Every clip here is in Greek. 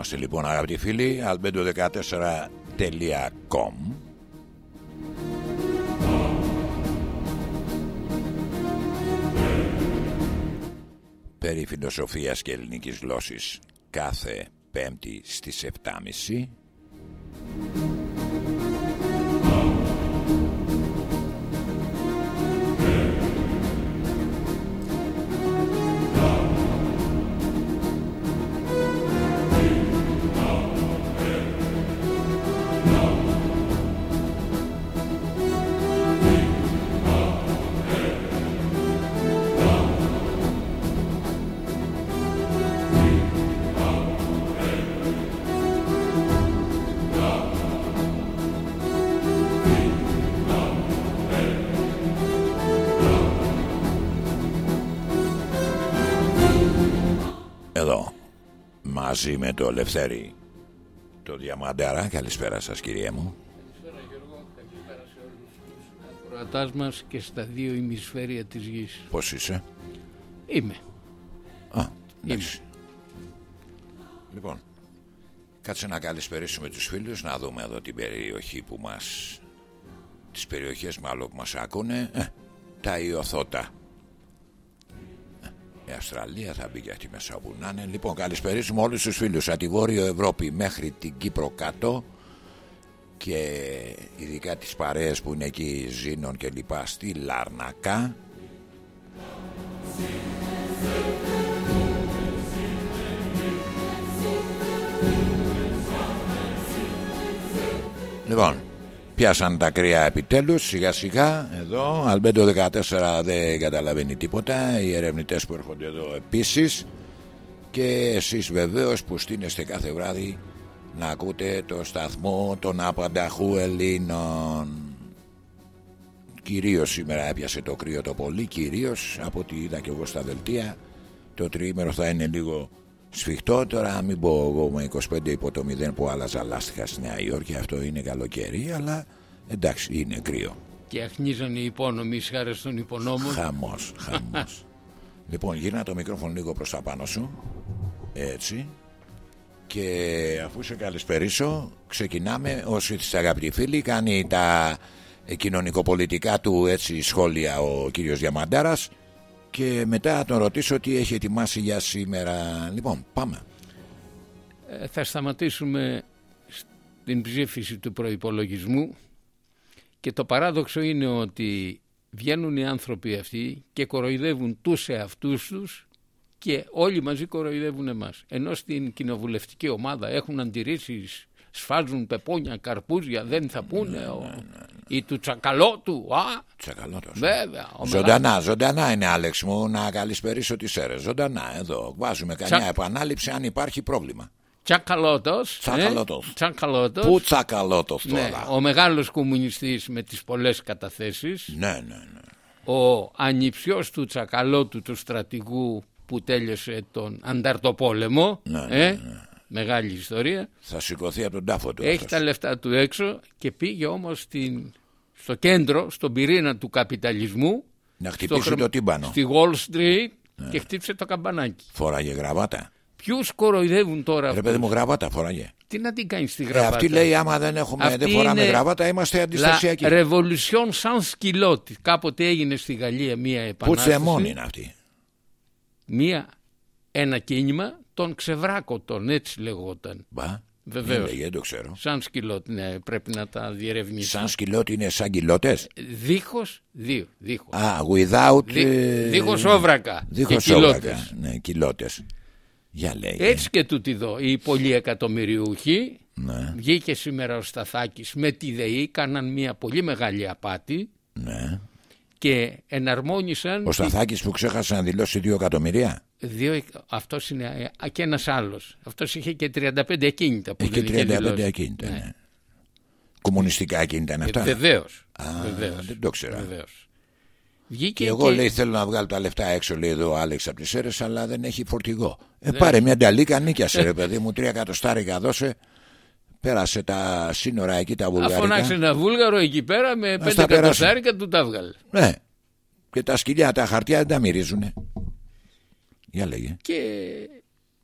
Εδώ είμαστε λοιπόν αγαπητοί φίλοι albedo14.com Περί φιλοσοφίας και ελληνικής γλώσσης κάθε πέμπτη στις 7.30 μαζί με το Λευθέρη το Διαμαντάρα καλησπέρα σας κυρία μου Καλησπέρα Γιώργο, καλησπέρα σε όλους τους ακροατάς μας και στα δύο ημισφαίρια της γης. πως είσαι; Είμαι. Α, εντάξει. Λοιπόν, κάτσε να καλησπερίσουμε τους φίλους να δούμε εδώ την περιοχή που μας τις περιοχές μάλλον που μας ακούνε ε, τα Ιωθώτα Ε, η Αυστραλία θα μπει και αυτή μέσα όπου να είναι. Λοιπόν καλησπερίσουμε όλους τους φίλους από τη Βόρειο Ευρώπη μέχρι την Κύπρο κάτω και ειδικά τις παρέες που είναι εκεί Ζήνων και λοιπά στη Λαρνακά Λοιπόν, πιάσαν τα κρύα επιτέλους σιγά σιγά εδώ. Αλμπέντο 14 δεν καταλαβαίνει τίποτα. Οι ερευνητές που έρχονται εδώ επίσης. Και εσείς βεβαίως που στείνεστε κάθε βράδυ να ακούτε το σταθμό των απανταχού Ελλήνων. Κυρίως σήμερα έπιασε το κρύο το πολύ, κυρίως από ό,τι είδα και εγώ στα δελτία. Το τριήμερο θα είναι λίγο σφιχτό. Τώρα μην πω εγώ με 25 υπό το 0 που άλλαζα λάστιχα στη Νέα Υόρκη. Αυτό είναι καλοκαίρι, αλλά εντάξει είναι κρύο. Και αχνίζαν οι υπόνομοι χάρη των υπονόμων. Χαμός, χαμός. λοιπόν, γύρνα το μικρόφωνο λίγο προς τα πάνω σου. Έτσι. Και αφού σε καλησπερίσω, ξεκινάμε. Όσοι είστε αγαπητοί φίλοι, κάνει τα ε, κοινωνικοπολιτικά του έτσι σχόλια ο κύριος Διαμαντάρας και μετά τον ρωτήσω τι έχει ετοιμάσει για σήμερα. Λοιπόν, πάμε. Ε, θα σταματήσουμε στην ψήφιση του προϋπολογισμού και το παράδοξο είναι ότι βγαίνουν οι άνθρωποι αυτοί και κοροϊδεύουν τους εαυτούς τους και όλοι μαζί κοροϊδεύουν εμάς. Ενώ στην κοινοβουλευτική ομάδα έχουν αντιρρήσεις, σφάζουν πεπόνια, καρπούζια, δεν θα πούνε ο... ή του τσακαλώτου. Α, Τσακαλώτος. βέβαια. ο Ζωντανά, ζωντανά είναι Άλεξ μου να καλησπερίσω τις αίρες. Ζωντανά εδώ. Βάζουμε κανένα Τσα- επανάληψη αν υπάρχει πρόβλημα. Τσακαλώτος. Τσακαλώτος. Ε, τσακαλώτος. Πού τσακαλώτος τώρα; Ναι, ο μεγάλος κομμουνιστής με τις πολλές καταθέσεις. Ναι, ναι, ναι. Ο ανιψιός του τσακαλώτου του στρατηγού που τέλειωσε τον Ανταρτοπόλεμο. Ναι, ναι, ε, Μεγάλη ιστορία. Θα σηκωθεί από τον τάφο του. Έχει αυτός. τα λεφτά του έξω και πήγε όμως στην, στο κέντρο, στον πυρήνα του καπιταλισμού. Να χτυπήσει στο το τύμπανο. Στη Wall Street και χτύπησε το καμπανάκι. Φοράγε γραβάτα. Ποιους κοροϊδεύουν τώρα Ρε αυτούς; παιδί μου, γραβάτα φοράγε. Τι να την κάνεις στη Ε, γραβάτα; αυτή λέει άμα δεν, έχουμε, Αυτή δεν φοράμε είναι γραβάτα είμαστε αντιστασιακοί. La Revolution sans σκυλότη. Κάποτε έγινε στη Γαλλία μία Πού επανάσταση. τσεμόν είναι αυτή; Μία, ένα κίνημα των ξεβράκωτων, έτσι λεγόταν. Μπα. Βεβαίως. Δεν λέγε, δεν το ξέρω. Σαν σκυλότη, ναι, πρέπει να τα διερευνήσει. Σαν σκυλότη είναι σαν κιλότες. Δίχως, δύο, δίχως. Α, without... Δί, ε, δίχως όβρακα Δίχως και όβρακα. κοιλώτες. Ναι, κιλότες. Για λέει. Έτσι και τούτη εδώ, οι πολλοί εκατομμυριούχοι, Ναι, βγήκε σήμερα ο Σταθάκης με τη ΔΕΗ, κάναν μια πολύ μεγάλη απάτη ναι. Και εναρμόνισαν Ο Σταθάκης που ξέχασε να δηλώσει δύο εκατομμυρία. δύο, εκ- αυτός είναι α, και ένας άλλος. Αυτός είχε και 35 ακίνητα που Έχει και δεν είχε 35 δηλώσει. ακίνητα. Ναι. Κομμουνιστικά ακίνητα είναι αυτά. Βεβαίως. Α, βεβαίως, δεν το ξέρα. βεβαίως. Βγήκε Και εγώ λέει θέλω να βγάλω τα λεφτά έξω, λέει εδώ ο Άλεξ από τις αίρε, αλλά δεν έχει φορτηγό. Ε, πάρε μια νταλίκα, νίκιασε ρε παιδί μου, τρία εκατοστάρικα δώσε. Πέρασε τα σύνορα εκεί τα Α, βουλγαρικά. φωνάξε ένα βούλγαρο εκεί πέρα με πέντε τα πέρασε. εκατοστάρικα του τα βγάλε. Ναι. Και τα σκυλιά, τα χαρτιά δεν τα μυρίζουνε. Για λέγε. Και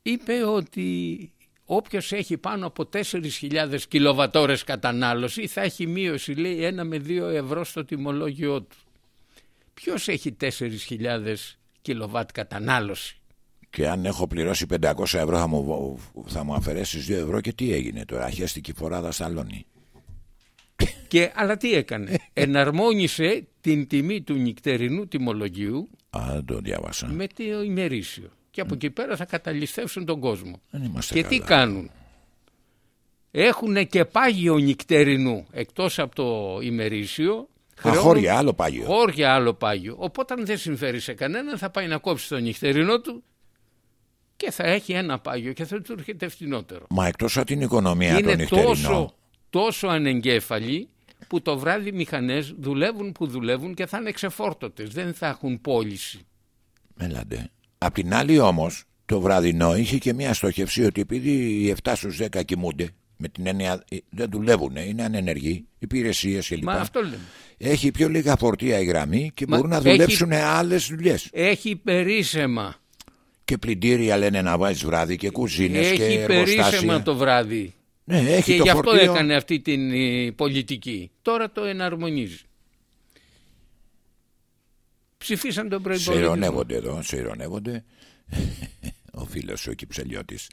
είπε ότι όποιος έχει πάνω από 4.000 κιλοβατόρες κατανάλωση θα έχει μείωση λέει 1 με 2 ευρώ στο τιμολόγιο του. Ποιος έχει 4.000 κιλοβάτ κατανάλωση; Και αν έχω πληρώσει 500 ευρώ θα μου, θα μου αφαιρέσεις 2 ευρώ και τι έγινε τώρα, χέστηκε φοράδα σταλώνει. Και, αλλά τι έκανε, εναρμόνισε την τιμή του νυχτερινού τιμολογίου Α, το διάβασα. με το ημερήσιο. Και από εκεί πέρα θα καταλυστεύσουν τον κόσμο. Δεν είμαστε Και καλά. τι κάνουν; Έχουν και πάγιο νυχτερινού εκτός από το ημερήσιο. Α, χρεώνουν χώρια, άλλο πάγιο. Χώρια άλλο πάγιο. Οπότε αν δεν συμφέρει σε κανέναν θα πάει να κόψει το νυχτερινό του και θα έχει ένα πάγιο και θα του έρχεται φτηνότερο. Μα εκτός από την οικονομία το Είναι νυχτερινό. τόσο, τόσο ανεγκέφαλοι που το βράδυ μηχανές δουλεύουν που δουλεύουν και θα είναι ξεφόρτωτες. Δεν θα έχουν πώληση. Μέλαντε. Απ' την άλλη όμως το βραδινό είχε και μια στοχευσή ότι επειδή οι 7 στους 10 κοιμούνται με την έννοια ε, δεν δουλεύουν, είναι ανενεργοί, υπηρεσίες κλπ. Μα αυτό λέμε. Έχει πιο λίγα φορτία η γραμμή και Μα μπορούν να έχει- δουλέψουν άλλες δουλειές. Έχει περίσεμα. Και πλυντήρια λένε να βάζεις βράδυ και κουζίνες και Έχει περίσεμα εργοστάσια. το βράδυ. Ναι, έχει και το γι' αυτό φορτίο. έκανε αυτή την ε, πολιτική. Τώρα το εναρμονίζει. Ψηφίσαν τον Σε προϋπολογισμό. ειρωνεύονται εδώ, σε ειρωνεύονται. ο φίλος ο Κυψελιώτης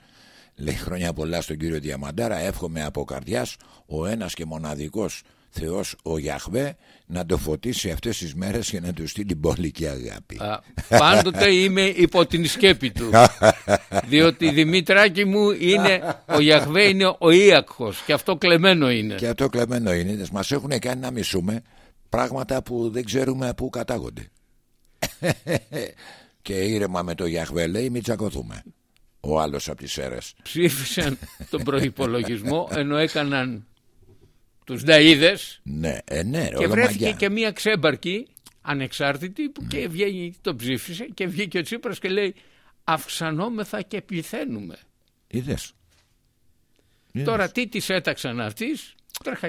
λέει χρόνια πολλά στον κύριο Διαμαντάρα. Εύχομαι από καρδιάς ο ένας και μοναδικός Θεός ο Γιαχβέ να το φωτίσει αυτές τις μέρες και να του στείλει μπόλικη αγάπη. Α, πάντοτε είμαι υπό την σκέπη του. Διότι Δημήτρακη μου είναι, ο Γιαχβέ είναι ο Ίακχος και αυτό κλεμμένο είναι. Και αυτό κλεμμένο είναι. Μας έχουν κάνει να μισούμε πράγματα που δεν ξέρουμε πού κατάγονται. και ήρεμα με το Γιαχβέ λέει μην τσακωθούμε. Ο άλλος από τις αίρες. Ψήφισαν τον προϋπολογισμό ενώ έκαναν τους νταΐδες Ναι, ε, ναι, και όλα βρέθηκε μαγιά. και μία ξέμπαρκη ανεξάρτητη που και βγαίνει, το ψήφισε και βγήκε ο Τσίπρας και λέει αυξανόμεθα και πληθαίνουμε. Είδες. Είδες. Τώρα τι της έταξαν αυτής, τρέχα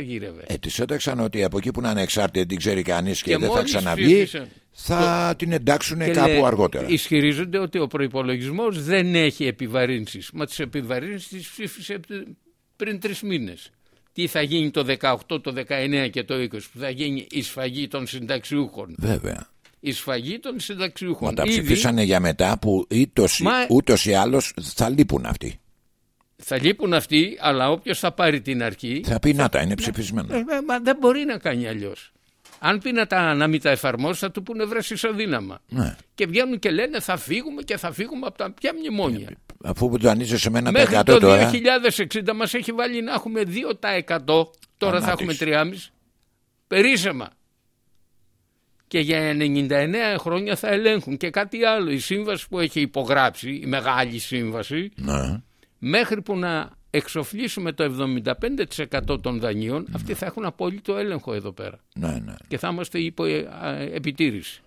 Ε, της έταξαν ότι από εκεί που είναι ανεξάρτητη δεν την ξέρει κανείς και, Και δεν θα μόλις ξαναβγεί, ψήφισαν. θα την εντάξουν Και κάπου λέει- αργότερα. Ισχυρίζονται ότι ο προϋπολογισμός δεν έχει επιβαρύνσεις. Μα τις επιβαρύνσεις τις ψήφισε πριν τρεις μήνες. Τι θα γίνει το 18, το 19 και το 20 που θα γίνει η σφαγή των συνταξιούχων; Βέβαια. Η σφαγή των συνταξιούχων. Μα τα Ήδη ψηφίσανε για μετά που ήτος, Μα- ούτως ή άλλως θα λείπουν αυτοί. Θα λείπουν αυτοί, αλλά όποιος θα πάρει την αρχή Θα πει να τα είναι ψηφισμένα. Ε, ε, μα δεν μπορεί να κάνει αλλιώς. Αν πει να, τα, να μην τα εφαρμόσεις, θα του πούνε βρες ισοδύναμα. Ναι. Και βγαίνουν και λένε θα φύγουμε και θα φύγουμε από τα πια μνημόνια. Αφού που το ανίζεσαι σε μένα Μέχρι τα το 100 τώρα. 2060 μας έχει βάλει να έχουμε 2%. Τώρα θα έχουμε Ανάπτυξη. 3,5%. Περίσεμα. Και για 99 χρόνια θα ελέγχουν. Και κάτι άλλο. Η σύμβαση που έχει υπογράψει, η μεγάλη σύμβαση, Ναι. μέχρι που να εξοφλήσουμε το 75% των δανείων, αυτοί θα έχουν απόλυτο έλεγχο εδώ πέρα. ναι, ναι. Και θα είμαστε υπό ε, α, επιτήρηση.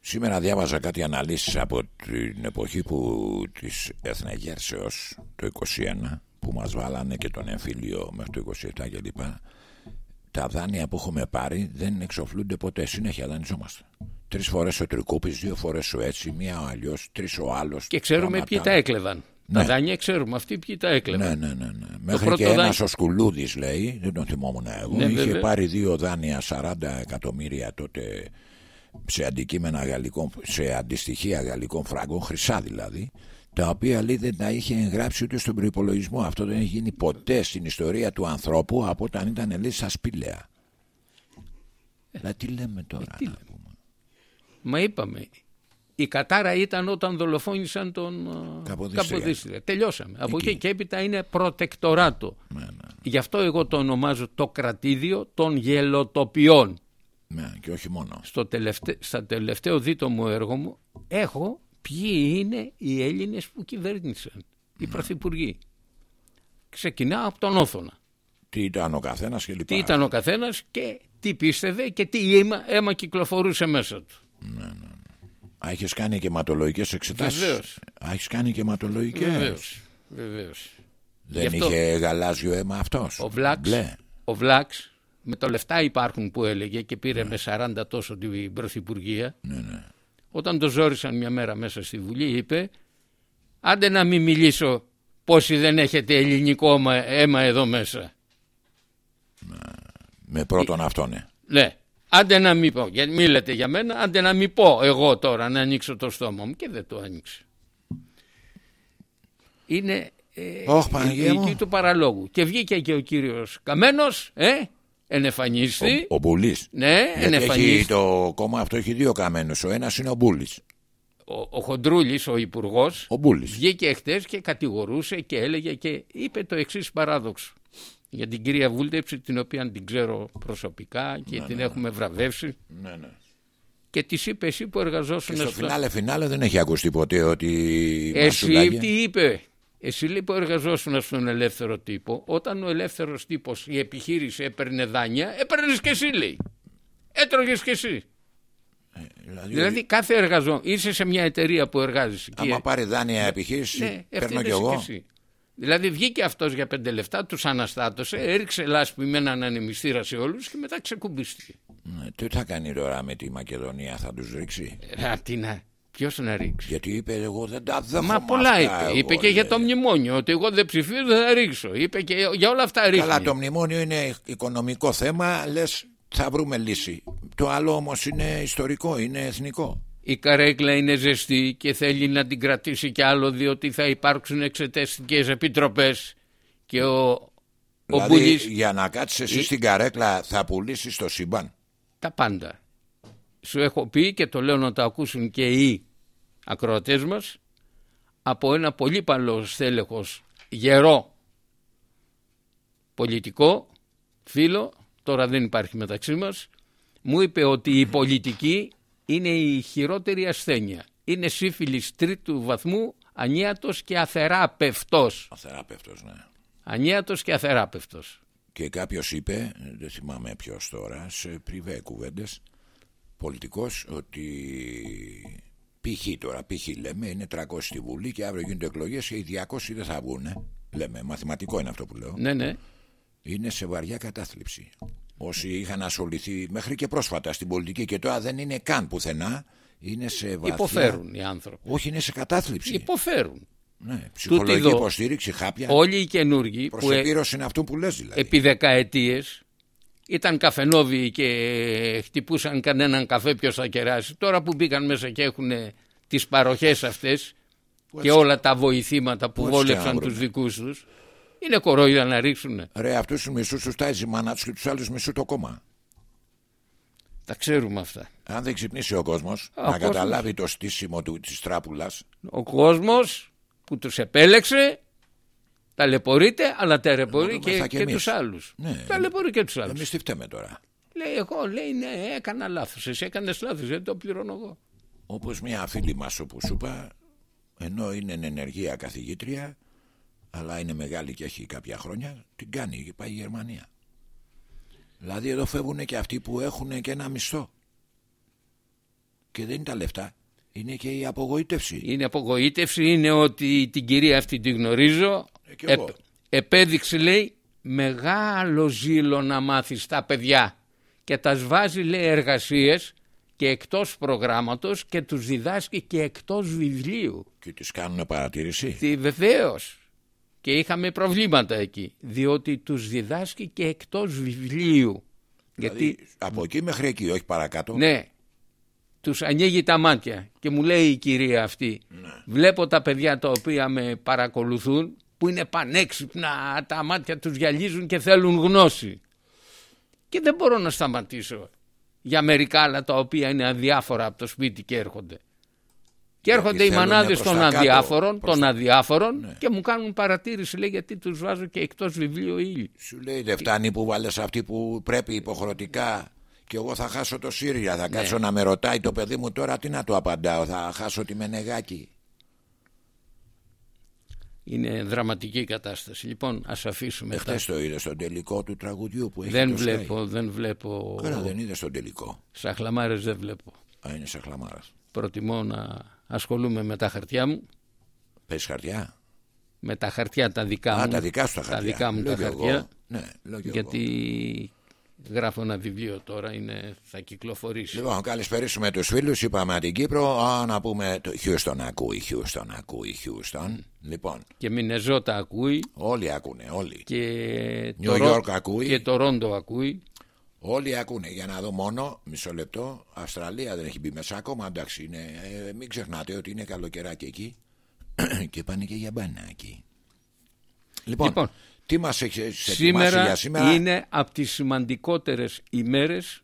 Σήμερα διάβαζα κάτι αναλύσεις από την εποχή που της Εθνεγέρσεως το 21 που μας βάλανε και τον εμφύλιο μέχρι το 27 κλπ. Τα δάνεια που έχουμε πάρει δεν εξοφλούνται ποτέ. Συνέχεια δανειζόμαστε. Τρεις φορές ο Τρικούπης, δύο φορές ο έτσι, μία ο αλλιώς, τρεις ο άλλος. Και ξέρουμε ποιοι τα έκλεβαν. Ναι. Τα δάνεια ξέρουμε αυτοί ποιοι τα έκλεβαν. Ναι, ναι, ναι. ναι. Μέχρι πρώτο και ένας δάνειο- ο Σκουλούδης λέει, δεν τον θυμόμουν εγώ, Ναι, είχε βέβαια. πάρει δύο δάνεια 40 εκατομμύρια τότε σε αντικείμενα γαλλικών, σε αντιστοιχεία γαλλικών φράγκων, χρυσά δηλαδή, τα οποία λέει δεν τα είχε εγγράψει ούτε στον προπολογισμό. Αυτό δεν έχει γίνει ποτέ στην ιστορία του ανθρώπου από όταν ήταν λέει στα σπήλαια. Δηλαδή τι λέμε τώρα. Ε, τι να λέμε. πούμε. Μα είπαμε, η κατάρα ήταν όταν δολοφόνησαν τον ε, Καποδίστρια. Καποδίστρια. Τελειώσαμε. Από Εκεί. εκεί και έπειτα είναι προτεκτοράτο. Ναι, ναι. Γι' αυτό εγώ το ονομάζω το κρατήδιο των γελοτοπιών. Ναι, και όχι μόνο. Στο τελευταίο, στα τελευταίο δίτο μου έργο μου έχω ποιοι είναι οι Έλληνες που κυβέρνησαν, οι πρωθυπουργοί. Ξεκινάω από τον Όθωνα. Τι ήταν ο καθένας και λοιπά. Τι ήταν ο καθένας και τι πίστευε και τι αίμα, αίμα κυκλοφορούσε μέσα του. Α, έχεις κάνει και αιματολογικέ εξετάσεις; Βεβαίως. Έχεις κάνει και αιματολογικέ. Βεβαίως, βεβαίως. Δεν Γι' αυτό- είχε γαλάζιο αίμα αυτός; Ο Βλάξ, ο Βλάξ με το λεφτά υπάρχουν που έλεγε και πήρε με 40 τόσο την πρωθυπουργία. Ναι, ναι. Όταν το ζόρισαν μια μέρα μέσα στη Βουλή είπε άντε να μην μιλήσω Πόσοι δεν έχετε ελληνικό αίμα εδώ μέσα. Με πρώτον αυτό ναι. Ναι. Άντε να μην πω, γιατί μιλάτε για μένα, άντε να μην πω εγώ τώρα να ανοίξω το στόμα μου και δεν το άνοιξε. Είναι ε, η εκεί του παραλόγου. Και βγήκε και ο κύριος Καμένος, ε, ενεφανίστη. Ο, ο Μπουλής. Ναι, ενεφανίστη. το κόμμα αυτό έχει δύο καμένους. Ο ένας είναι ο Μπούλης. Ο, ο Χοντρούλης, ο υπουργός, ο Μπούλης. βγήκε χτες και κατηγορούσε και έλεγε και είπε το εξής παράδοξο για την κυρία Βούλτεψη την οποία την ξέρω προσωπικά και ναι, την ναι, έχουμε ναι. βραβεύσει. Ναι, ναι. και της είπε εσύ που εργαζόσουν και στο φινάλε φινάλε δεν έχει ακουστεί ποτέ ότι εσύ τι είπε; Εσύ λέει που εργαζόσουν στον ελεύθερο τύπο όταν ο ελεύθερος τύπος η επιχείρηση έπαιρνε δάνεια έπαιρνες και εσύ λέει. Έτρωγες και εσύ. Ε, δηλαδή, δηλαδή κάθε εργαζόμενο είσαι σε μια εταιρεία που εργάζεσαι άμα και... πάρει δάνεια επιχείρηση ναι, παίρνω κι εγώ. και Δηλαδή βγήκε αυτός για πέντε λεφτά, τους αναστάτωσε, έριξε λάσπη με έναν ανεμιστήρα σε όλους και μετά ξεκουμπίστηκε. Ναι, τι θα κάνει τώρα με τη Μακεδονία, θα τους ρίξει; Ε, τι να. Ποιος να ρίξει; Γιατί είπε, Εγώ δεν τα δέχομαι. Μα πολλά είπε. είπε και για το μνημόνιο. Ότι εγώ δεν ψηφίζω, δεν θα ρίξω. Είπε και για όλα αυτά ρίχνει. Καλά, το μνημόνιο είναι οικονομικό θέμα. Λες, θα βρούμε λύση. Το άλλο όμως είναι ιστορικό, είναι εθνικό η καρέκλα είναι ζεστή και θέλει να την κρατήσει κι άλλο διότι θα υπάρξουν εξεταστικές επιτροπές και ο, δηλαδή, για να κάτσεις εσύ στην καρέκλα θα πουλήσεις το σύμπαν. Τα πάντα. Σου έχω πει και το λέω να το ακούσουν και οι ακροατές μας από ένα πολύ παλό στέλεχος γερό πολιτικό φίλο τώρα δεν υπάρχει μεταξύ μας μου είπε ότι η πολιτική είναι η χειρότερη ασθένεια. Είναι σύφυλης τρίτου βαθμού, ανίατος και αθεράπευτος. Αθεράπευτος, ναι. Ανίατος και αθεράπευτος. Και κάποιος είπε, δεν θυμάμαι ποιος τώρα, σε πριβέ κουβέντες, πολιτικός, ότι π.χ. τώρα, π.χ. λέμε, είναι 300 στη Βουλή και αύριο γίνονται εκλογές και οι 200 δεν θα βγουν. Λέμε, μαθηματικό είναι αυτό που λέω. Ναι, ναι. Είναι σε βαριά κατάθλιψη όσοι είχαν ασχοληθεί μέχρι και πρόσφατα στην πολιτική και τώρα δεν είναι καν πουθενά είναι σε βαθιά... Υποφέρουν οι άνθρωποι. Όχι, είναι σε κατάθλιψη. Υποφέρουν. Ναι, ψυχολογική Τούτη υποστήριξη, χάπια. Όλοι οι καινούργοι. Που ε... είναι αυτό που λες δηλαδή. Επί δεκαετίες ήταν καφενόβοι και χτυπούσαν κανέναν καφέ ποιος θα κεράσει. Τώρα που μπήκαν μέσα και έχουν τις παροχές αυτές και όλα τα βοηθήματα που βόλεψαν τους δικούς τους. Είναι κορόιδα να ρίξουν. Ρε, αυτούς τους μισούς τους τάζει η μάνα τους και τους άλλους μισού το κόμμα. Τα ξέρουμε αυτά. Αν δεν ξυπνήσει ο κόσμος να καταλάβει το στήσιμο της τράπουλας. Ο κόσμος που τους επέλεξε ταλαιπωρείται, αλλά ταλαιπωρεί και, και, και τους άλλους. Ναι. Ταλαιπωρεί και τους άλλους. Εμείς τι φταίμε τώρα. Λέει, εγώ λέει, ναι, έκανα λάθος. Εσύ έκανες λάθος, δεν το πληρώνω εγώ. Όπως μια φίλη μας, όπου σου είπα, ενώ είναι ενεργεία καθηγήτρια, αλλά είναι μεγάλη και έχει κάποια χρόνια, την κάνει και πάει η Γερμανία. Δηλαδή εδώ φεύγουν και αυτοί που έχουν και ένα μισθό. Και δεν είναι τα λεφτά. Είναι και η απογοήτευση. Είναι απογοήτευση, είναι ότι την κυρία αυτή τη γνωρίζω. Ε, επέδειξε λέει μεγάλο ζήλο να μάθεις τα παιδιά και τας βάζει λέει εργασίες και εκτός προγράμματος και τους διδάσκει και εκτός βιβλίου. Και τις κάνουν παρατήρηση. Τι βεβαίως και είχαμε προβλήματα εκεί διότι τους διδάσκει και εκτός βιβλίου. Δηλαδή, γιατί από εκεί μέχρι εκεί όχι παρακάτω. Ναι τους ανοίγει τα μάτια και μου λέει η κυρία αυτή ναι. βλέπω τα παιδιά τα οποία με παρακολουθούν που είναι πανέξυπνα τα μάτια τους γυαλίζουν και θέλουν γνώση. Και δεν μπορώ να σταματήσω για μερικά άλλα τα οποία είναι αδιάφορα από το σπίτι και έρχονται και έρχονται οι μανάδες των αδιάφορων, των αδιάφορων ναι. και μου κάνουν παρατήρηση λέει γιατί τους βάζω και εκτός βιβλίου ήλιο. Σου λέει δεν φτάνει που βάλες αυτή που πρέπει υποχρεωτικά και εγώ θα χάσω το Σύρια. Θα ναι. κάτσω να με ρωτάει το παιδί μου τώρα τι να του απαντάω. Θα χάσω τη Μενεγάκη. Είναι δραματική κατάσταση. Λοιπόν, ας αφήσουμε. Εχθές το είδες στον τελικό του τραγουδιού που έχει Δεν βλέπω, δεν βλέπω. Καλά, δεν είδες στον τελικό. Σαχλαμάρες δεν βλέπω. Α, είναι σαχλαμάρας. Προτιμώ να ασχολούμαι με τα χαρτιά μου. Πες χαρτιά. Με τα χαρτιά τα δικά μου. Α, τα δικά σου τα χαρτιά. Τα δικά μου τα χαρτιά. Ναι, γιατί γράφω ένα βιβλίο τώρα, είναι, θα κυκλοφορήσει. Λοιπόν, καλησπέρισουμε τους φίλους. Είπαμε από την Κύπρο. Α, να πούμε. Το Χιούστον ακούει, Χιούστον ακούει, Χιούστον. Λοιπόν. Και Μινεζότα ακούει. Όλοι ακούνε, όλοι. Και New York ακούει. Και το Ρόντο ακούει. Όλοι ακούνε. Για να δω μόνο, μισό λεπτό. Αυστραλία δεν έχει μπει μέσα ακόμα. Εντάξει, είναι, ε, μην ξεχνάτε ότι είναι καλοκαιράκι εκεί. και πάνε και για μπανάκι. Λοιπόν, Λοιπόν, τι μας έχεις ετοιμάσει Σήμερα, για σήμερα; είναι από τις σημαντικότερες ημέρες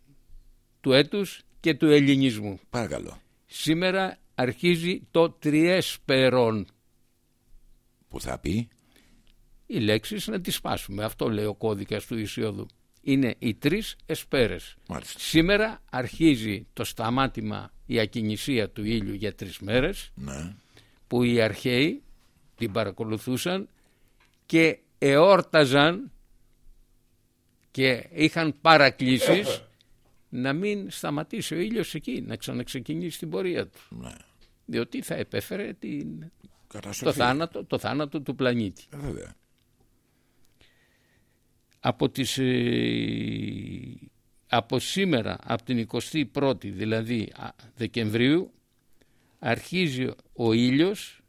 του έτους και του ελληνισμού. Παρακαλώ. Σήμερα αρχίζει το τριέσπερον. Που θα πει; Οι λέξεις να τις σπάσουμε. Αυτό λέει ο κώδικας του Ισιώδου. Είναι οι τρεις εσπέρες. Μάλιστα. Σήμερα αρχίζει το σταμάτημα η ακινησία του ήλιου για τρεις μέρες Ναι. που οι αρχαίοι την παρακολουθούσαν και εόρταζαν και είχαν παρακλήσεις να μην σταματήσει ο ήλιος εκεί, να ξαναξεκινήσει την πορεία του. ναι. Διότι θα επέφερε την... το, Καταστροφή. θάνατο, το θάνατο του πλανήτη. Ε, βέβαια. Από, τις, ε, από σήμερα, από την 21η δηλαδή α, Δεκεμβρίου, αρχίζει ο ήλιος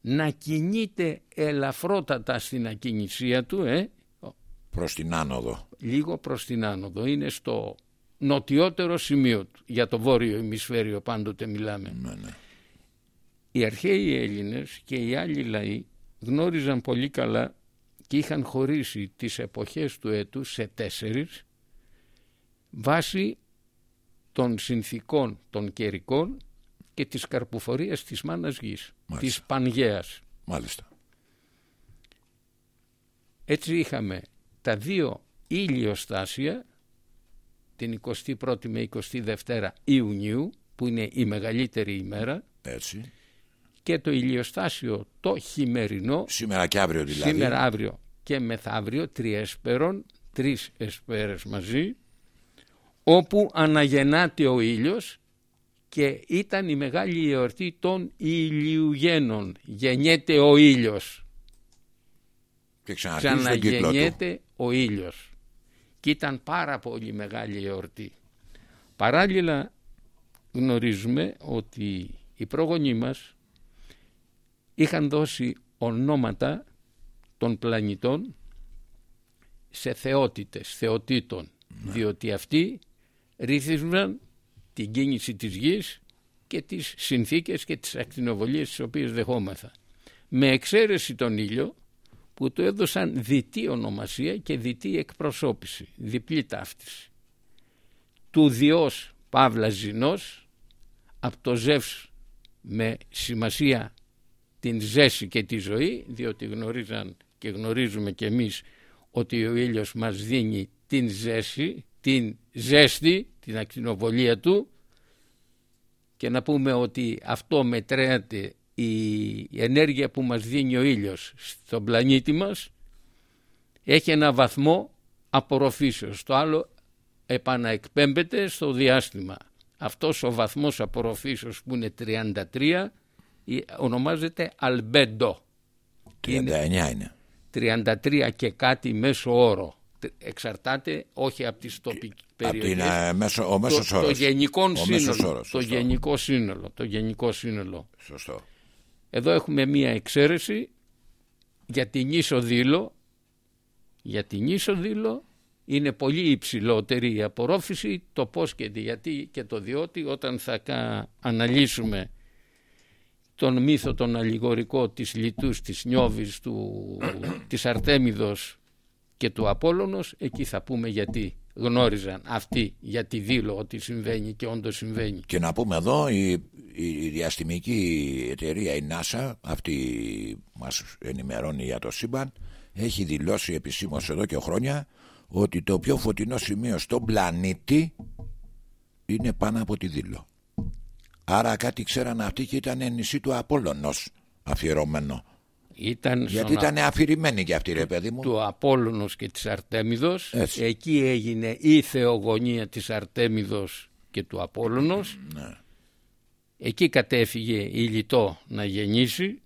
να κινείται ελαφρότατα στην ακινησία του, ε, Προς την άνοδο. λίγο προς την άνοδο. Είναι στο νοτιότερο σημείο του. Για το βόρειο ημισφαίριο πάντοτε μιλάμε. Ναι, ναι. Οι αρχαίοι Έλληνες και οι άλλοι λαοί γνώριζαν πολύ καλά και είχαν χωρίσει τις εποχές του έτους σε τέσσερις βάσει των συνθήκων των καιρικών και της καρποφορίας της μάνας γης, Μάλιστα. της Πανγέας. Μάλιστα. Έτσι είχαμε τα δύο ηλιοστάσια την 21η με 22η Ιουνίου που είναι η μεγαλύτερη ημέρα Έτσι. και το ηλιοστάσιο το χειμερινό Σήμερα και αύριο δηλαδή. σήμερα αύριο και μεθαύριο τριέσπερον τρεις εσπέρες μαζί όπου αναγεννάται ο ήλιος και ήταν η μεγάλη εορτή των ηλιουγένων γεννιέται ο ήλιος Και ξαναρχίζει τον κύκλο του. ξαναγεννιέται ο ήλιος και ήταν πάρα πολύ μεγάλη εορτή. Παράλληλα γνωρίζουμε ότι οι πρόγονοί μας είχαν δώσει ονόματα των πλανητών σε θεότητες, θεοτήτων, διότι αυτοί ρύθμιζαν την κίνηση της γης και τις συνθήκες και τις ακτινοβολίες τις οποίες δεχόμαθα. Με εξαίρεση τον ήλιο που του έδωσαν διτή ονομασία και διτή εκπροσώπηση, διπλή ταύτιση. Του Διός Παύλα Ζηνός, από το Ζεύς με σημασία την ζέση και τη ζωή, διότι γνωρίζαν και γνωρίζουμε και εμείς ότι ο ήλιος μας δίνει την ζέση, την ζέστη, την ακτινοβολία του και να πούμε ότι αυτό μετρέεται η ενέργεια που μας δίνει ο ήλιος στον πλανήτη μας έχει ένα βαθμό απορροφήσεως. Το άλλο επαναεκπέμπεται στο διάστημα. Αυτός ο βαθμός απορροφήσεως που είναι 33 ε, ονομάζεται αλμπέντο. 39 είναι. 33 και κάτι μέσο όρο. Εξαρτάται όχι από τις τοπικές Από την, περιοχές. ε, μέσο, ο μέσος το, το όρος. γενικό Ο μέσος σύνολο. όρος, το σωστό. γενικό σύνολο. Το γενικό σύνολο. Σωστό. Εδώ έχουμε μία εξαίρεση για την ίσο δήλο. Για την ίσο δήλο είναι πολύ υψηλότερη η απορρόφηση, το πώς και τι, γιατί και το διότι όταν θα κα- αναλύσουμε τον μύθο τον αλληγορικό της Λιτούς, της Νιώβης, του, της Αρτέμιδος και του Απόλλωνος, εκεί θα πούμε γιατί γνώριζαν αυτοί για τη δήλω ότι συμβαίνει και όντως συμβαίνει. Και να πούμε εδώ η, η διαστημική εταιρεία η NASA αυτή μας ενημερώνει για το σύμπαν έχει δηλώσει επισήμως εδώ και χρόνια ότι το πιο φωτεινό σημείο στον πλανήτη είναι πάνω από τη Δήλο. Άρα κάτι ξέραν αυτοί και ήταν νησί του Απόλλωνος αφιερωμένο. Ήταν Γιατί στον ήταν αφηρημένοι κι αυτοί ρε παιδί μου. του Απόλλωνος και της Αρτέμιδος. Έτσι. Εκεί έγινε η θεογονία της Αρτέμιδος και του Απόλλωνος. Ναι. Εκεί κατέφυγε η Λιτό να γεννήσει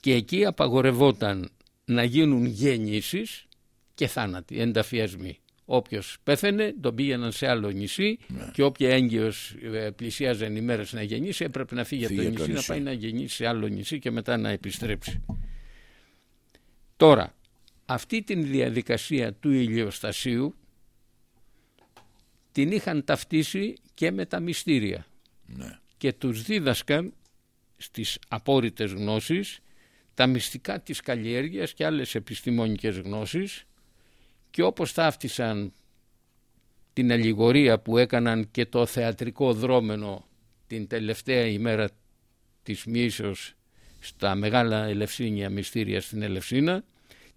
και εκεί απαγορευόταν να γίνουν γεννήσεις και θάνατοι, ενταφιασμοί. Όποιος πέθαινε τον πήγαιναν σε άλλο νησί ναι. και όποια έγκυος ε, πλησίαζαν οι μέρε να γεννήσει έπρεπε να φύγει, από το νησί, να πάει να γεννήσει σε άλλο νησί και μετά να επιστρέψει. Τώρα, αυτή την διαδικασία του ηλιοστασίου την είχαν ταυτίσει και με τα μυστήρια ναι. και τους δίδασκαν στις απόρριτες γνώσεις τα μυστικά της καλλιέργειας και άλλες επιστημονικές γνώσεις και όπως ταύτισαν την αλληγορία που έκαναν και το θεατρικό δρόμενο την τελευταία ημέρα της μίσος στα μεγάλα ελευσίνια μυστήρια στην Ελευσίνα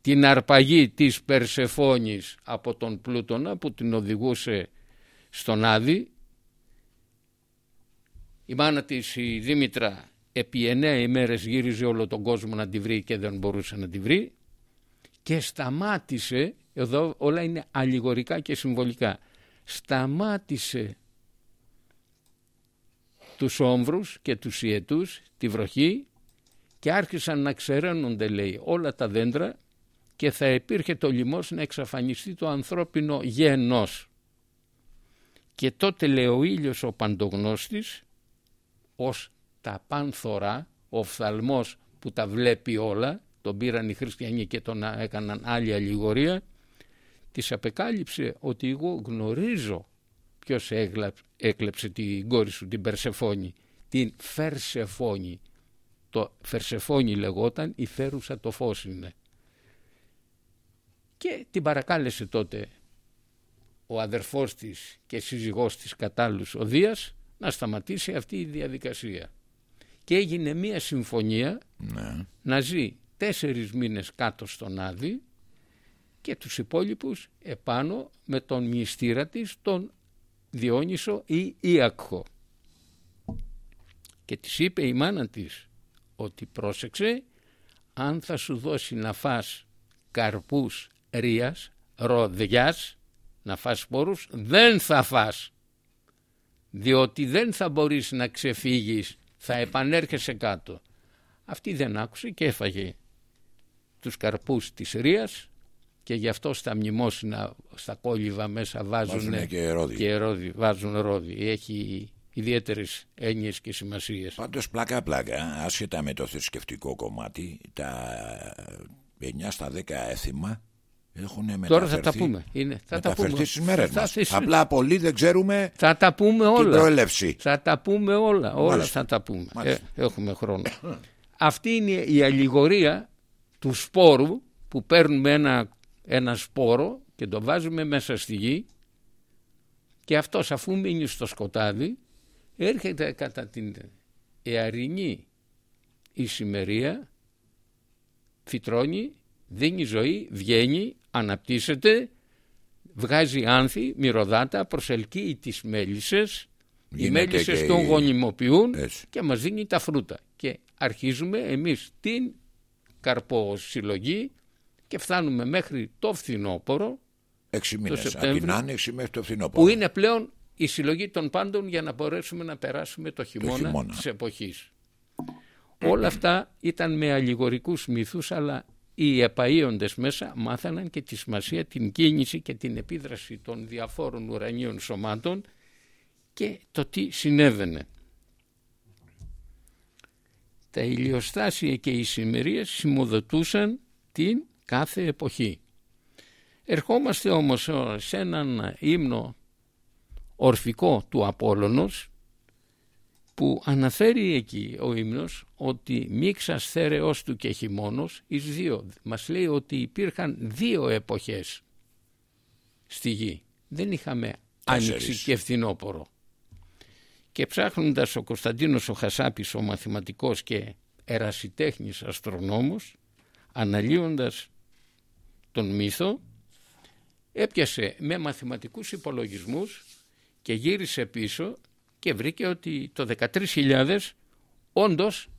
την αρπαγή της Περσεφόνης από τον Πλούτονα που την οδηγούσε στον Άδη η μάνα της η Δήμητρα επί εννέα ημέρες γύριζε όλο τον κόσμο να τη βρει και δεν μπορούσε να τη βρει και σταμάτησε, εδώ όλα είναι αλληγορικά και συμβολικά, σταμάτησε τους όμβρους και τους ιετούς, τη βροχή και άρχισαν να ξεραίνονται λέει όλα τα δέντρα και θα υπήρχε το λιμός να εξαφανιστεί το ανθρώπινο γένος. Και τότε λέει ο ήλιος ο παντογνώστης ως τα πάνθωρα, ο οφθαλμός που τα βλέπει όλα, τον πήραν οι χριστιανοί και τον έκαναν άλλη αλληγορία, της απεκάλυψε ότι εγώ γνωρίζω ποιος έκλεψε την κόρη σου την Περσεφόνη, την Φερσεφόνη. Το Φερσεφόνη λεγόταν, η φέρουσα το φως είναι. Και την παρακάλεσε τότε ο αδερφός της και σύζυγός της κατάλληλους ο Δίας να σταματήσει αυτή η διαδικασία. Και έγινε μία συμφωνία ναι. να ζει τέσσερις μήνες κάτω στον Άδη και τους υπόλοιπους επάνω με τον μυστήρα της, τον Διόνυσο ή Ιακχο. Και της είπε η μάνα της ότι πρόσεξε αν θα σου δώσει να φας καρπούς ρίας, ροδιάς, να φας σπόρους, δεν θα φας. Διότι δεν θα μπορείς να ξεφύγεις, θα επανέρχεσαι κάτω. Αυτή δεν άκουσε και έφαγε τους καρπούς της ρίας και γι' αυτό στα μνημόσυνα, στα κόλληβα μέσα βάζουν, και, ρόδι. και ρόδι, βάζουν ρόδι. Έχει ιδιαίτερες έννοιες και σημασίες. Πάντως πλάκα πλάκα, άσχετα με το θρησκευτικό κομμάτι, τα 9 στα 10 έθιμα έχουν Τώρα θα τα πούμε. Είναι, θα τα πούμε. στις μέρες θα, μας. Απλά πολλοί δεν ξέρουμε θα τα πούμε όλα. την προέλευση. Θα τα πούμε όλα. Όλα θα τα πούμε. Ε, έχουμε χρόνο. Αυτή είναι η αλληγορία του σπόρου που παίρνουμε ένα, ένα σπόρο και το βάζουμε μέσα στη γη και αυτός αφού μείνει στο σκοτάδι έρχεται κατά την εαρινή ησημερία φυτρώνει, δίνει ζωή, βγαίνει, αναπτύσσεται, βγάζει άνθη, μυρωδάτα, προσελκύει τις μέλισσες, οι μέλισσες τον γονιμοποιούν και μας δίνει τα φρούτα. Και αρχίζουμε εμείς την καρποσυλλογή και φτάνουμε μέχρι το φθινόπωρο. Έξι μήνες, από την άνοιξη μέχρι το φθινόπωρο. Που είναι πλέον η συλλογή των πάντων για να μπορέσουμε να περάσουμε το χειμώνα, το χειμώνα. της εποχής. Όλα αυτά ήταν με αλληγορικούς μύθους αλλά οι επαΐοντες μέσα μάθαναν και τη σημασία, την κίνηση και την επίδραση των διαφόρων ουρανίων σωμάτων και το τι συνέβαινε. Τα ηλιοστάσια και οι σημερίες συμμοδοτούσαν την κάθε εποχή. Ερχόμαστε όμως σε έναν ύμνο ορφικό του Απόλλωνος που αναφέρει εκεί ο ύμνος ότι μίξας θέρεος του και χειμώνος εις δύο. Μας λέει ότι υπήρχαν δύο εποχές στη γη. Δεν είχαμε άνοιξη και φθινόπορο. Και ψάχνοντας ο Κωνσταντίνος ο Χασάπης ο μαθηματικός και ερασιτέχνης αστρονόμος αναλύοντας τον μύθο έπιασε με μαθηματικούς υπολογισμούς και γύρισε πίσω και βρήκε ότι το 13.000 όντως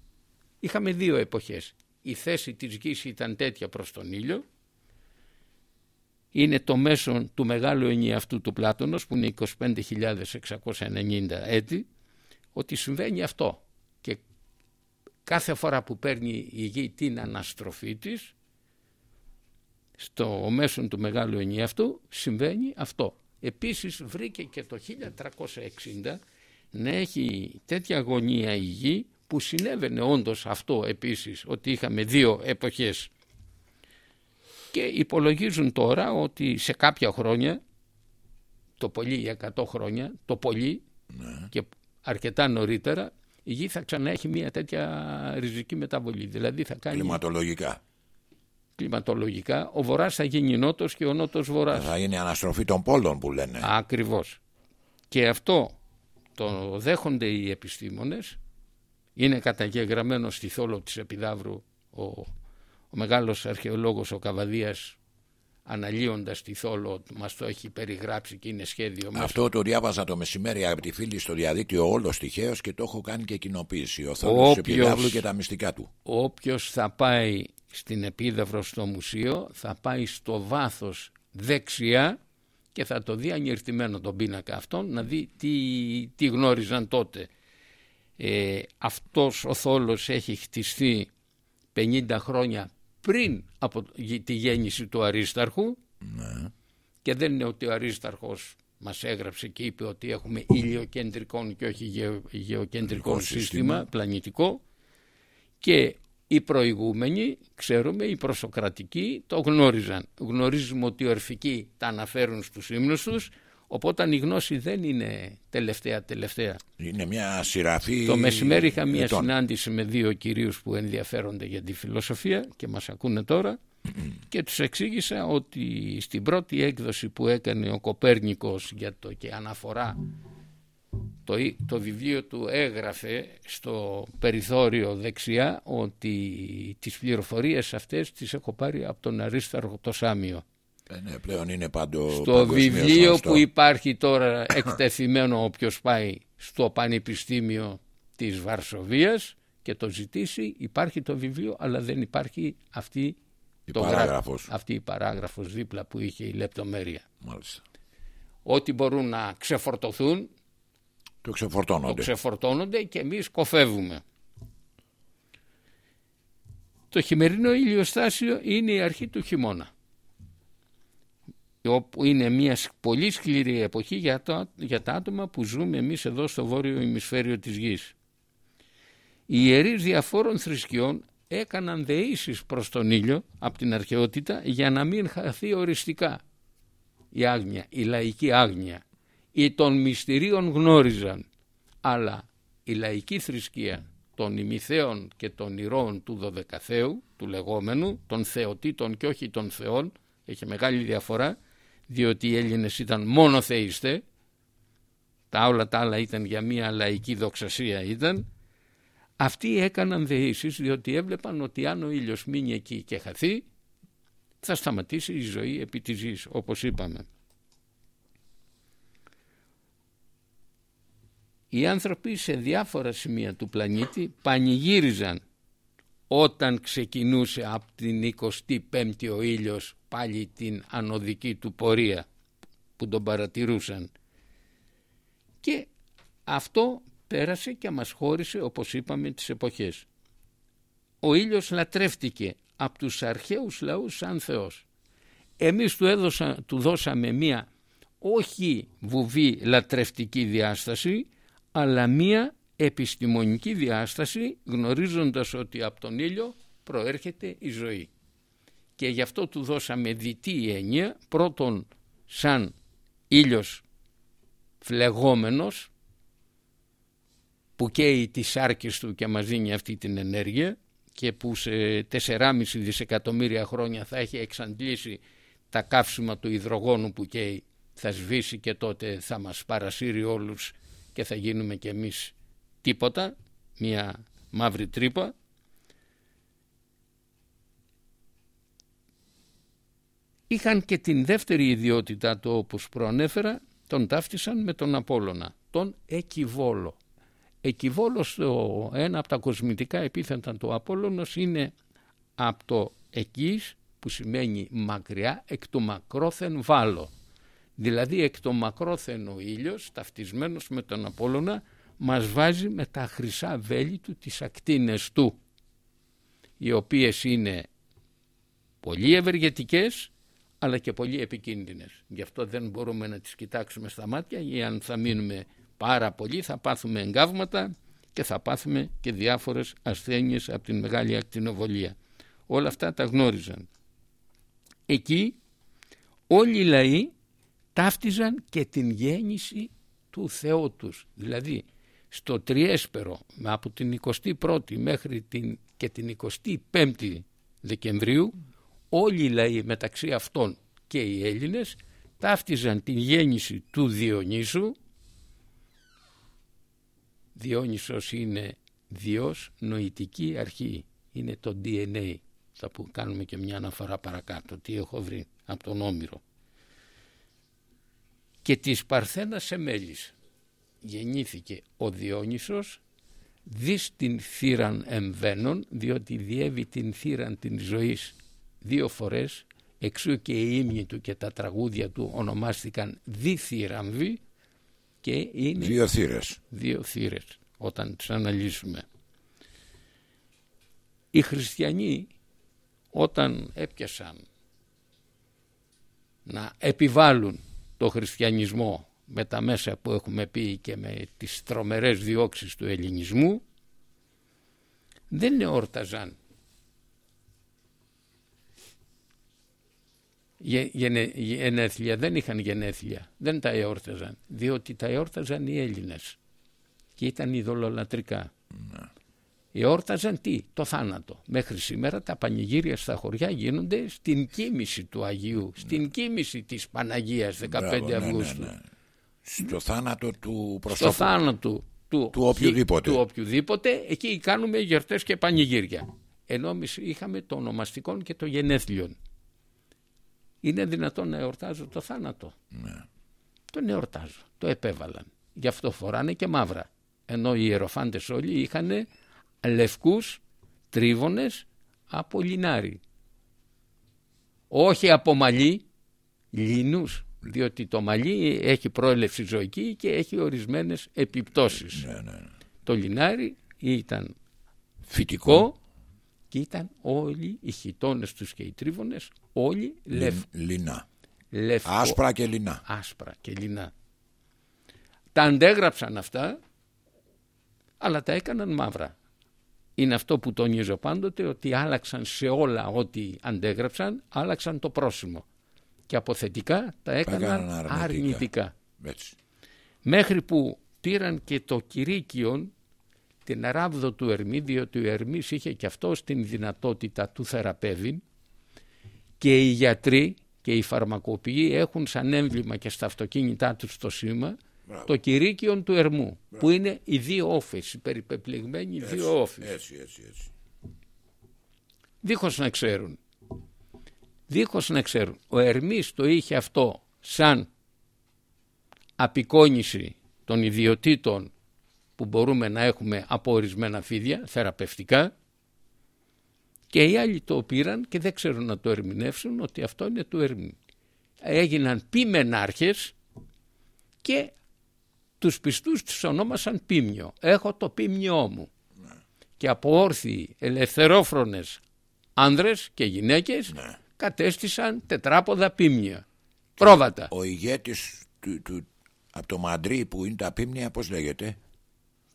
είχαμε δύο εποχές. Η θέση της γης ήταν τέτοια προς τον ήλιο, είναι το μέσο του μεγάλου ενιαυτού του Πλάτωνος που είναι 25.690 έτη, ότι συμβαίνει αυτό και κάθε φορά που παίρνει η γη την αναστροφή της στο μέσον του μεγάλου ενιαυτού συμβαίνει αυτό. Επίσης βρήκε και το 1360 να έχει τέτοια αγωνία η γη που συνέβαινε όντως αυτό επίσης ότι είχαμε δύο εποχές και υπολογίζουν τώρα ότι σε κάποια χρόνια το πολύ 100 χρόνια το πολύ ναι. και αρκετά νωρίτερα η γη θα ξανά έχει μια τέτοια ριζική μεταβολή δηλαδή θα κάνει κλιματολογικά κλιματολογικά ο βορράς θα γίνει νότος και ο νότος βορράς. Θα είναι αναστροφή των πόλων που λένε. Ακριβώς. Και αυτό το δέχονται οι επιστήμονες. Είναι καταγεγραμμένο στη θόλο της Επιδαύρου ο, ο μεγάλος αρχαιολόγος ο Καβαδίας αναλύοντας τη θόλο μας το έχει περιγράψει και είναι σχέδιο μέσα. Αυτό το διάβαζα το μεσημέρι από τη φίλη στο διαδίκτυο όλος τυχαίως και το έχω κάνει και κοινοποίηση. Ο θόλος της Επιδαύρου και τα μυστικά του. Όποιος θα πάει στην Επίδαυρο στο μουσείο θα πάει στο βάθος δεξιά και θα το δει ανιερτημένο τον πίνακα αυτόν να δει τι, τι γνώριζαν τότε. Ε, αυτός ο θόλος έχει χτιστεί 50 χρόνια πριν από τη γέννηση του Αρίσταρχου. Ναι. και δεν είναι ότι ο Αρίσταρχος μας έγραψε και είπε ότι έχουμε ηλιοκεντρικό και όχι γεω, γεωκεντρικό σύστημα, σύστημα. πλανητικό. Και οι προηγούμενοι, ξέρουμε, οι προσοκρατικοί το γνώριζαν. Γνωρίζουμε ότι οι ορφικοί τα αναφέρουν στους ύμνους τους Οπότε η γνώση δεν είναι τελευταία τελευταία. Είναι μια σειραφή. Το μεσημέρι είχα μια συνάντηση με δύο κυρίους που ενδιαφέρονται για τη φιλοσοφία και μας ακούνε τώρα και τους εξήγησα ότι στην πρώτη έκδοση που έκανε ο Κοπέρνικος για το και αναφορά το, το βιβλίο του έγραφε στο περιθώριο δεξιά ότι τις πληροφορίες αυτές τις έχω πάρει από τον Αρίσταργο το Σάμιο. Ε, ναι, πλέον είναι πάντο Στο βιβλίο που υπάρχει τώρα εκτεθειμένο όποιος πάει στο Πανεπιστήμιο της Βαρσοβίας και το ζητήσει υπάρχει το βιβλίο αλλά δεν υπάρχει αυτή η, το παράγραφος. αυτή η παράγραφος δίπλα που είχε η λεπτομέρεια. Μάλιστα. Ό,τι μπορούν να ξεφορτωθούν το ξεφορτώνονται. Το ξεφορτώνονται και εμείς κοφεύουμε. Το χειμερινό ηλιοστάσιο είναι η αρχή του χειμώνα όπου είναι μια πολύ σκληρή εποχή για, το, για τα άτομα που ζούμε εμείς εδώ στο βόρειο ημισφαίριο της γης. Οι ιερείς διαφόρων θρησκειών έκαναν δεήσεις προς τον ήλιο από την αρχαιότητα για να μην χαθεί οριστικά η άγνοια, η λαϊκή άγνοια. Οι των μυστηρίων γνώριζαν, αλλά η λαϊκή θρησκεία των ημιθέων και των ηρώων του Δωδεκαθέου, του λεγόμενου, των θεοτήτων και όχι των θεών, έχει μεγάλη διαφορά, διότι οι Έλληνες ήταν μόνο θεϊστέ, τα όλα τα άλλα ήταν για μια λαϊκή δοξασία ήταν, αυτοί έκαναν δεήσεις διότι έβλεπαν ότι αν ο ήλιος μείνει εκεί και χαθεί, θα σταματήσει η ζωή επί της γης, όπως είπαμε. Οι άνθρωποι σε διάφορα σημεία του πλανήτη πανηγύριζαν όταν ξεκινούσε από την 25η ο ήλιος πάλι την ανωδική του πορεία που τον παρατηρούσαν και αυτό πέρασε και μας χώρισε όπως είπαμε τις εποχές. Ο ήλιος λατρεύτηκε από τους αρχαίους λαούς σαν Θεός. Εμείς του, έδωσα, του δώσαμε μία όχι βουβή λατρευτική διάσταση αλλά μία επιστημονική διάσταση γνωρίζοντας ότι από τον ήλιο προέρχεται η ζωή. Και γι' αυτό του δώσαμε διτή έννοια, πρώτον σαν ήλιος φλεγόμενος που καίει τις άρκες του και μας δίνει αυτή την ενέργεια και που σε 4,5 δισεκατομμύρια χρόνια θα έχει εξαντλήσει τα καύσιμα του υδρογόνου που καίει θα σβήσει και τότε θα μας παρασύρει όλους και θα γίνουμε κι εμείς τίποτα, μια μαύρη τρύπα. Είχαν και την δεύτερη ιδιότητα το όπως προανέφερα τον ταύτισαν με τον Απόλλωνα τον Εκιβόλο Εκιβόλος το ένα από τα κοσμητικά επίθετα του Απόλλωνος είναι από το εκείς που σημαίνει μακριά εκ του μακρόθεν βάλω δηλαδή εκ το μακρόθεν ο ήλιος ταυτισμένος με τον Απόλλωνα μας βάζει με τα χρυσά βέλη του τις ακτίνες του οι οποίες είναι πολύ ευεργετικές αλλά και πολύ επικίνδυνες. Γι' αυτό δεν μπορούμε να τις κοιτάξουμε στα μάτια ή αν θα μείνουμε πάρα πολύ θα πάθουμε εγκάβματα και θα πάθουμε και διάφορες ασθένειες από την μεγάλη ακτινοβολία. Όλα αυτά τα γνώριζαν. Εκεί όλοι οι λαοί ταύτιζαν και την γέννηση του Θεού τους. Δηλαδή στο Τριέσπερο από την 21η μέχρι την, και την 25η Δεκεμβρίου όλοι οι λαοί μεταξύ αυτών και οι Έλληνες ταύτιζαν την γέννηση του Διονύσου. Διόνυσος είναι Διός νοητική αρχή. Είναι το DNA θα που κάνουμε και μια αναφορά παρακάτω. Τι έχω βρει από τον Όμηρο και της Παρθένας Εμέλης γεννήθηκε ο Διόνυσος δις την θύραν εμβαίνων διότι διέβη την θύραν την ζωής δύο φορές εξού και οι ύμνοι του και τα τραγούδια του ονομάστηκαν διθυραμβοί και είναι δύο θύρες. δύο θύρες όταν τις αναλύσουμε οι χριστιανοί όταν έπιασαν να επιβάλλουν το χριστιανισμό με τα μέσα που έχουμε πει και με τις τρομερές διώξεις του ελληνισμού δεν εόρταζαν γενέθλια, δεν είχαν γενέθλια, δεν τα εόρταζαν διότι τα εόρταζαν οι Έλληνες και ήταν ειδωλολατρικά. Ναι. Εόρταζαν τι, το θάνατο. Μέχρι σήμερα τα πανηγύρια στα χωριά γίνονται στην κίνηση του Αγίου, στην ναι. κίνηση της Παναγίας 15 Μπράβο, ναι, Αυγούστου. Ναι, Στο θάνατο του προσώπου. Στο θάνατο του, του, οποιοδήποτε. του οποιοδήποτε. Εκεί κάνουμε γιορτές και πανηγύρια. Ενώ είχαμε το ονομαστικό και το γενέθλιον. Είναι δυνατόν να εορτάζω το θάνατο; Ναι. Τον εορτάζω. Το επέβαλαν. Γι' αυτό φοράνε και μαύρα. Ενώ οι ιεροφάντες όλοι είχαν λευκούς τρίβονες από λινάρι. Όχι από μαλλί, λινούς. Διότι το μαλλί έχει προέλευση ζωική και έχει ορισμένες επιπτώσεις. Ναι, ναι. ναι. Το λινάρι ήταν φυτικό και ήταν όλοι οι χιτώνες τους και οι τρίβονες όλοι λευ... λινά. Λευκό. Άσπρα και λινά. Άσπρα και λινά. Τα αντέγραψαν αυτά αλλά τα έκαναν μαύρα. Είναι αυτό που τονίζω πάντοτε ότι άλλαξαν σε όλα ό,τι αντέγραψαν, άλλαξαν το πρόσημο. Και αποθετικά τα έκαναν αρνητικά. αρνητικά. Μέχρι που πήραν και το κηρύκιον την ράβδο του Ερμή, διότι ο Ερμής είχε και αυτό την δυνατότητα του θεραπεύει και οι γιατροί και οι φαρμακοποιοί έχουν σαν έμβλημα και στα αυτοκίνητά τους το σήμα το κηρύκιον του Ερμού που είναι οι δύο όφες, οι περιπεπληγμένοι δύο όφες. Έτσι, έτσι, έτσι. Δίχως να ξέρουν. Δίχως να ξέρουν. Ο Ερμής το είχε αυτό σαν απεικόνηση των ιδιωτήτων που μπορούμε να έχουμε από ορισμένα φίδια, θεραπευτικά και οι άλλοι το πήραν και δεν ξέρουν να το ερμηνεύσουν ότι αυτό είναι του Ερμή. Έγιναν πίμενάρχες και τους πιστούς τους ονόμασαν πίμνιο. Έχω το πίμνιό μου. Ναι. Και από όρθιοι ελευθερόφρονες άνδρες και γυναίκες ναι. κατέστησαν τετράποδα πίμνια. Πρόβατα. Ο ηγέτης του, του, από το Μαντρί που είναι τα πίμνια πώς λέγεται;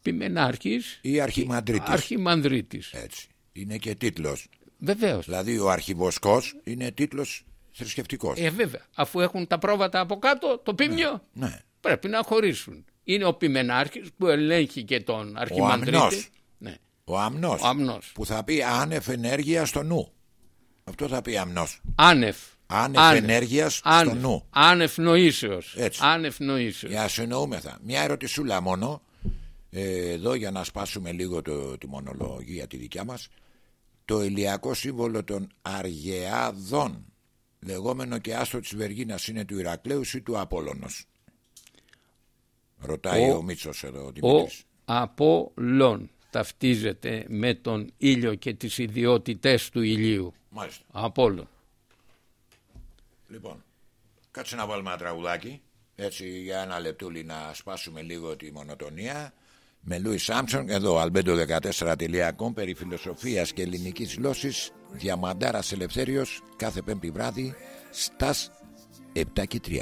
Πιμενάρχης. Ή αρχιμανδρίτης. Αρχιμανδρίτης. Έτσι. Είναι και τίτλος. Βεβαίως. Δηλαδή ο αρχιβοσκός είναι τίτλος θρησκευτικός. Ε βέβαια. Αφού έχουν τα πρόβατα από κάτω το πίμνιο ναι. πρέπει να χωρίσουν είναι ο Πιμενάρχης που ελέγχει και τον Αρχιμανδρίτη. Ο Αμνός. Ναι. Ο αμνός, ο αμνός. Που θα πει άνευ ενέργειας στο νου. Αυτό θα πει αμνός. Άνευ. Άνευ, άνευ ενέργειας στο νου. Άνευ νοήσεως. Έτσι. Άνευ νοήσεως. Για συνοούμεθα. Μια ερωτησούλα μόνο. Ε, εδώ για να σπάσουμε λίγο το, τη μονολογία τη δικιά μας. Το ηλιακό σύμβολο των Αργεάδων λεγόμενο και άστρο της Βεργίνας είναι του Ηρακλέους ή του Απόλλωνος; Ρωτάει ο, ο Μίτσος εδώ. Ο Απόλλων ταυτίζεται με τον ήλιο και τις ιδιότητες του ηλίου. Μάλιστα. Απόλλων. Λοιπόν, κάτσε να βάλουμε ένα τραγουδάκι. Έτσι για ένα λεπτούλι να σπάσουμε λίγο τη μονοτονία. Με Λούι Σάμψον, εδώ αλμπέντο14.com περί φιλοσοφίας και ελληνικής γλώσσης Διαμαντάρας Ελευθέριος κάθε πέμπτη βράδυ στας 7 και 30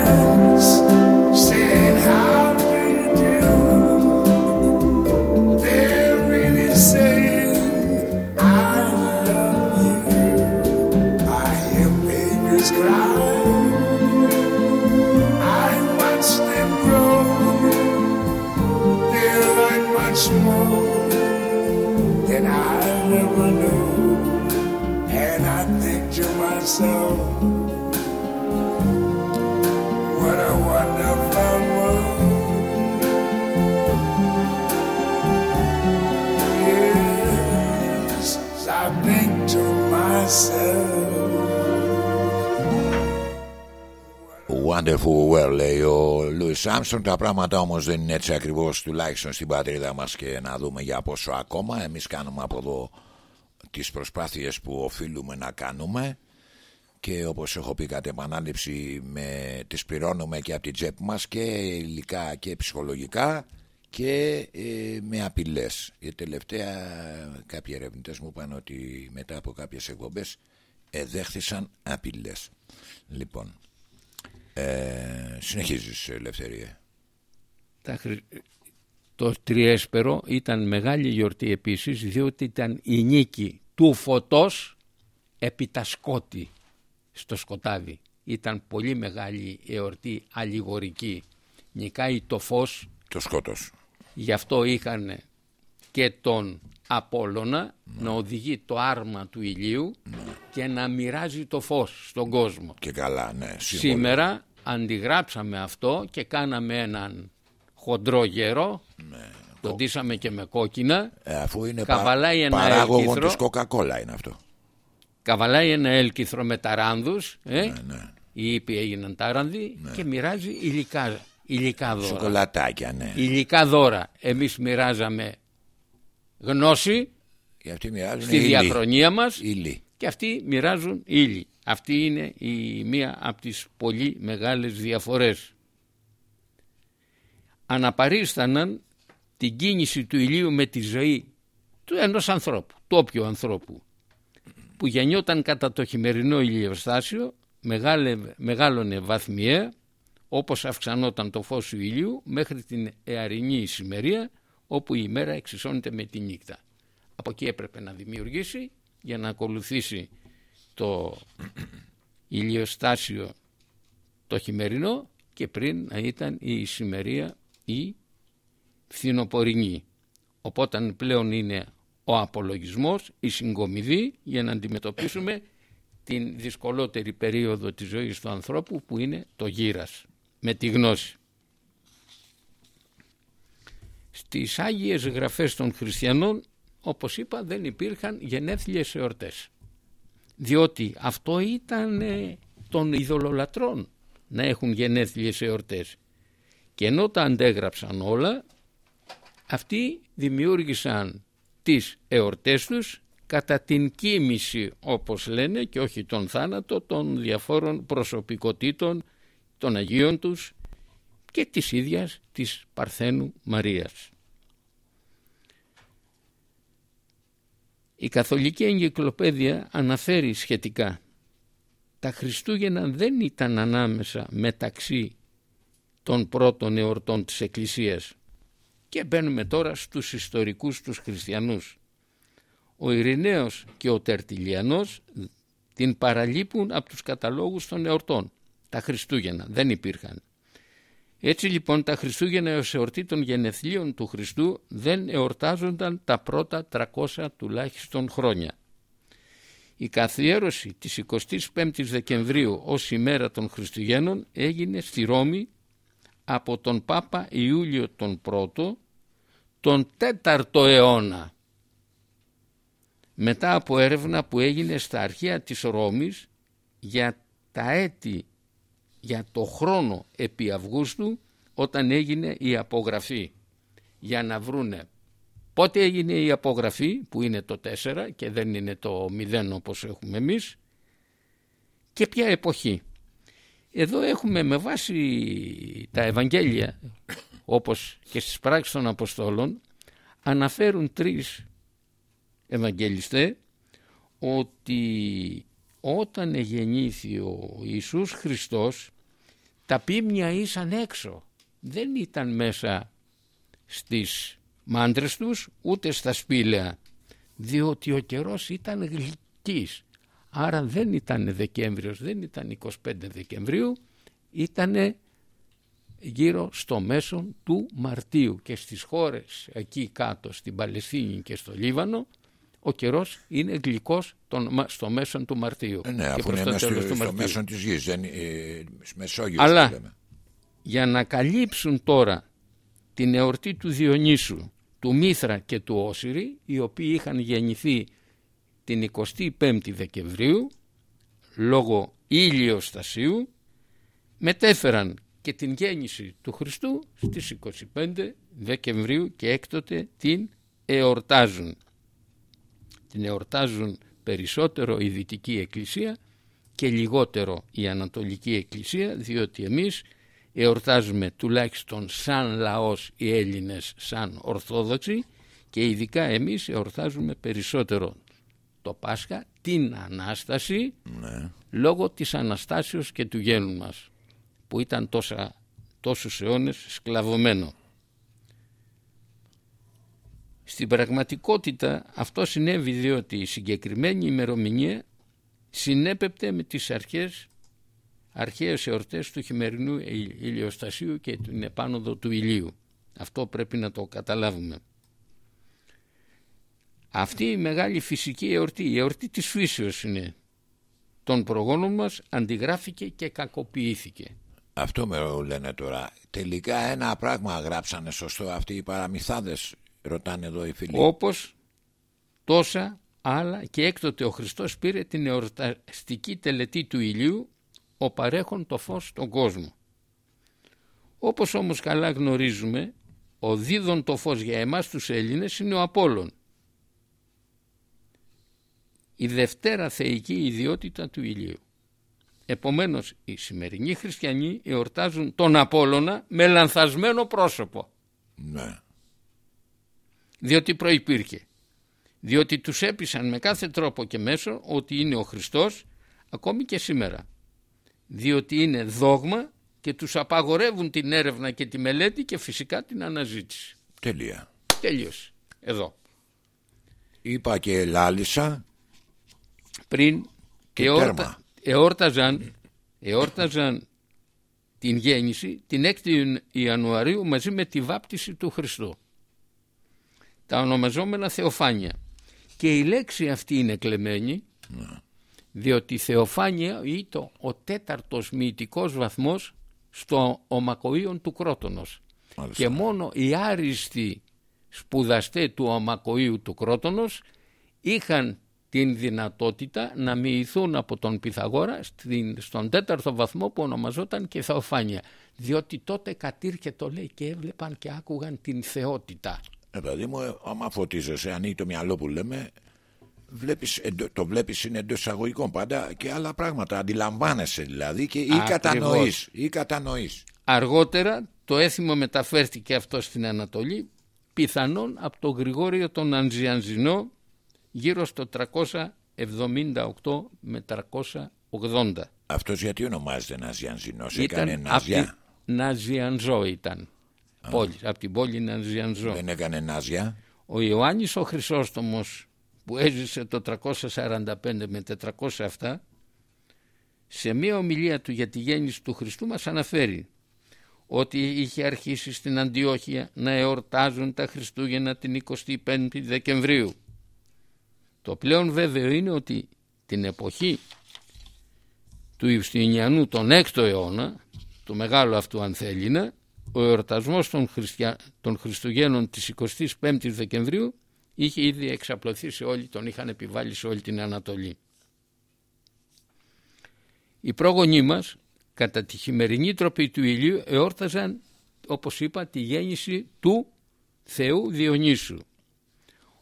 ο Λούις Άμστρον Τα πράγματα όμως δεν είναι έτσι ακριβώς Τουλάχιστον στην πατρίδα μας Και να δούμε για πόσο ακόμα Εμείς κάνουμε από εδώ Τις προσπάθειες που οφείλουμε να κάνουμε και όπως έχω πει κατ' επανάληψη με, τις πληρώνουμε και από την τσέπη μας και υλικά και ψυχολογικά και ε, με απειλές. Η τελευταία κάποιοι ερευνητές μου είπαν ότι μετά από κάποιες εκπομπές εδέχθησαν απειλές. Λοιπόν, ε, συνεχίζεις ελευθερία. Το Τριέσπερο ήταν μεγάλη γιορτή επίσης διότι ήταν η νίκη του φωτός επί τα σκότη στο σκοτάδι. Ήταν πολύ μεγάλη εορτή αλληγορική. Νικάει το φως. Το σκότος. Γι' αυτό είχαν και τον Απόλλωνα να οδηγεί το άρμα του ηλίου και να μοιράζει το φως στον κόσμο. Και καλά, ναι. Σήμερα αντιγράψαμε αυτό και κάναμε έναν χοντρό γέρο. Ναι. Το ντύσαμε και με κόκκινα. Ε, αφού είναι Καβαλάει ένα παράγωγο έλκυθρο. της Coca-Cola είναι αυτό. Καβαλάει ένα έλκυθρο με ταράνδους ε, Ναι, ναι. οι οποίοι έγιναν τάρανδοι και μοιράζει υλικά, υλικά δώρα. Σοκολατάκια, ναι. Υλικά δώρα. Εμείς μοιράζαμε γνώση Και αυτοί μοιράζουν στη ύλη. διαχρονία μας Ύλη. και αυτοί μοιράζουν ύλη. Αυτή είναι η μία από τις πολύ μεγάλες διαφορές. Αναπαρίσταναν την κίνηση του ηλίου με τη ζωή του ενός ανθρώπου, του όποιου ανθρώπου που γεννιόταν κατά το χειμερινό ηλιοστάσιο μεγάλε, μεγάλωνε βαθμιαία όπως αυξανόταν το φως του ηλίου μέχρι την εαρινή ησημερία όπου η ημέρα εξισώνεται με τη νύχτα. Από εκεί έπρεπε να δημιουργήσει για να ακολουθήσει το ηλιοστάσιο το χειμερινό και πριν να ήταν η ησημερία η φθινοπορεινή. Οπότε πλέον είναι ο απολογισμός, η συγκομιδή για να αντιμετωπίσουμε την δυσκολότερη περίοδο της ζωής του ανθρώπου που είναι το γύρας με τη γνώση. Στις Άγιες Γραφές των Χριστιανών όπως είπα δεν υπήρχαν γενέθλιες εορτές. Διότι αυτό ήταν ε, των ειδωλολατρών να έχουν γενέθλιες εορτές. Και ενώ τα αντέγραψαν όλα αυτοί δημιούργησαν τις εορτές τους κατά την κοίμηση όπως λένε και όχι τον θάνατο των διαφόρων προσωπικότητων των Αγίων τους και της ίδιας της Παρθένου Μαρίας. Η Καθολική Εγκυκλοπαίδεια αναφέρει σχετικά τα Χριστούγεννα δεν ήταν ανάμεσα μεταξύ των πρώτων εορτών της Εκκλησίας και μπαίνουμε τώρα στους ιστορικούς τους χριστιανούς Ο Ειρηναίος και ο Τερτιλιανός την παραλείπουν από τους καταλόγους των εορτών. Τα Χριστούγεννα δεν υπήρχαν. Έτσι λοιπόν τα Χριστούγεννα ως εορτή των γενεθλίων του Χριστού δεν εορτάζονταν τα πρώτα 300 τουλάχιστον χρόνια. Η καθιέρωση της 25ης Δεκεμβρίου ως ημέρα των Χριστουγέννων έγινε στη Ρώμη από τον Πάπα Ιούλιο τον Πρώτο τον 4ο αιώνα. Μετά από έρευνα που έγινε στα αρχαία της Ρώμης για τα έτη, για το χρόνο επί Αυγούστου όταν έγινε η απογραφή για να βρούνε πότε έγινε η απογραφή που είναι το 4 και δεν είναι το 0 όπως έχουμε εμείς και ποια εποχή. Εδώ έχουμε με βάση τα Ευαγγέλια όπως και στις πράξεις των Αποστόλων αναφέρουν τρεις Ευαγγελιστές ότι όταν γεννήθη ο Ιησούς Χριστός τα πίμνια ήσαν έξω. Δεν ήταν μέσα στις μάντρες τους ούτε στα σπήλαια διότι ο καιρός ήταν γλυκής. Άρα δεν ήταν Δεκέμβριος δεν ήταν 25 Δεκεμβρίου ήταν γύρω στο μέσο του Μαρτίου. Και στις χώρες εκεί κάτω στην Παλαιστίνη και στο Λίβανο ο καιρός είναι γλυκός στο μέσο του Μαρτίου. Ε, ναι, και αφού είναι στο, στο μέσο της γης, δεν, ε, Μεσόγειος Αλλά για να καλύψουν τώρα την εορτή του Διονύσου, του Μήθρα και του Όσυρη, οι οποίοι είχαν γεννηθεί την 25η Δεκεμβρίου, λόγω ήλιοστασίου, μετέφεραν και την γέννηση του Χριστού στις 25 Δεκεμβρίου και έκτοτε την εορτάζουν. Την εορτάζουν περισσότερο η Δυτική Εκκλησία και λιγότερο η Ανατολική Εκκλησία διότι εμείς εορτάζουμε τουλάχιστον σαν λαός οι Έλληνες σαν Ορθόδοξοι και ειδικά εμείς εορτάζουμε περισσότερο το Πάσχα, την Ανάσταση ναι. λόγω της Αναστάσεως και του γένου μας που ήταν τόσα, τόσους αιώνες σκλαβωμένο. Στην πραγματικότητα αυτό συνέβη διότι η συγκεκριμένη ημερομηνία συνέπεπτε με τις αρχές αρχαίες εορτές του χειμερινού ηλιοστασίου και την επάνωδο του ηλίου. Αυτό πρέπει να το καταλάβουμε. Αυτή η μεγάλη φυσική εορτή, η εορτή της φύσεως είναι των προγόνων μας αντιγράφηκε και κακοποιήθηκε. Αυτό με λένε τώρα. Τελικά ένα πράγμα γράψανε σωστό αυτοί οι παραμυθάδες ρωτάνε εδώ οι φίλοι. Όπως τόσα άλλα και έκτοτε ο Χριστός πήρε την εορταστική τελετή του ηλίου ο παρέχον το φως στον κόσμο. Όπως όμως καλά γνωρίζουμε ο δίδον το φως για εμάς τους Έλληνες είναι ο Απόλλων. Η δευτέρα θεϊκή ιδιότητα του ηλίου. Επομένως οι σημερινοί χριστιανοί εορτάζουν τον Απόλλωνα με λανθασμένο πρόσωπο. Ναι. Διότι προϋπήρχε. Διότι τους έπεισαν με κάθε τρόπο και μέσο ότι είναι ο Χριστός ακόμη και σήμερα. Διότι είναι δόγμα και τους απαγορεύουν την έρευνα και τη μελέτη και φυσικά την αναζήτηση. Τελεία. Τέλειωσε. Εδώ. Είπα και λάλησα. Πριν και εόρτα, εόρταζαν, εόρταζαν την γέννηση την 6η Ιανουαρίου μαζί με τη βάπτιση του Χριστού. Τα ονομαζόμενα θεοφάνια. Και η λέξη αυτή είναι κλεμμένη ναι. διότι η θεοφάνια ήταν ο τέταρτος μυητικός βαθμός στο ομακοίον του Κρότονος. Και μόνο οι άριστοι σπουδαστέ του ομακοίου του Κρότονος είχαν την δυνατότητα να μοιηθούν από τον Πυθαγόρα στον τέταρτο βαθμό που ονομαζόταν και Θεοφάνεια. Διότι τότε κατήρχε το λέει και έβλεπαν και άκουγαν την θεότητα. Ε, παιδί μου, ε, άμα φωτίζεσαι, ανοίγει το μυαλό που λέμε, βλέπεις, το βλέπεις είναι εντός εισαγωγικών πάντα και άλλα πράγματα. Αντιλαμβάνεσαι δηλαδή και ή κατανοείς, ή κατανοείς. Αργότερα το έθιμο μεταφέρθηκε αυτό στην Ανατολή, πιθανόν από τον Γρηγόριο τον Ανζιανζινό γύρω στο 378 με 380. Αυτός γιατί ονομάζεται Ναζιανζινός, έκανε Ναζιά; Ναζιανζό ήταν. Πόλη, από την πόλη Ναζιανζό. Δεν έκανε Ναζιά. Ο Ιωάννης ο Χρυσόστομος που έζησε το 345 με 407 σε μία ομιλία του για τη γέννηση του Χριστού μας αναφέρει ότι είχε αρχίσει στην Αντιόχεια να εορτάζουν τα Χριστούγεννα την 25η Δεκεμβρίου. Το πλέον βέβαιο είναι ότι την εποχή του Ιουστινιανού τον 6ο αιώνα, του μεγάλου αυτού Ανθέλινα, ο εορτασμός των, Χριστια... των Χριστουγέννων της 25ης Δεκεμβρίου είχε ήδη εξαπλωθεί σε όλη, τον είχαν επιβάλει σε όλη την Ανατολή. Οι πρόγονοί μας κατά τη χειμερινή τροπή του ηλίου εόρταζαν όπως είπα τη γέννηση του Θεού Διονύσου.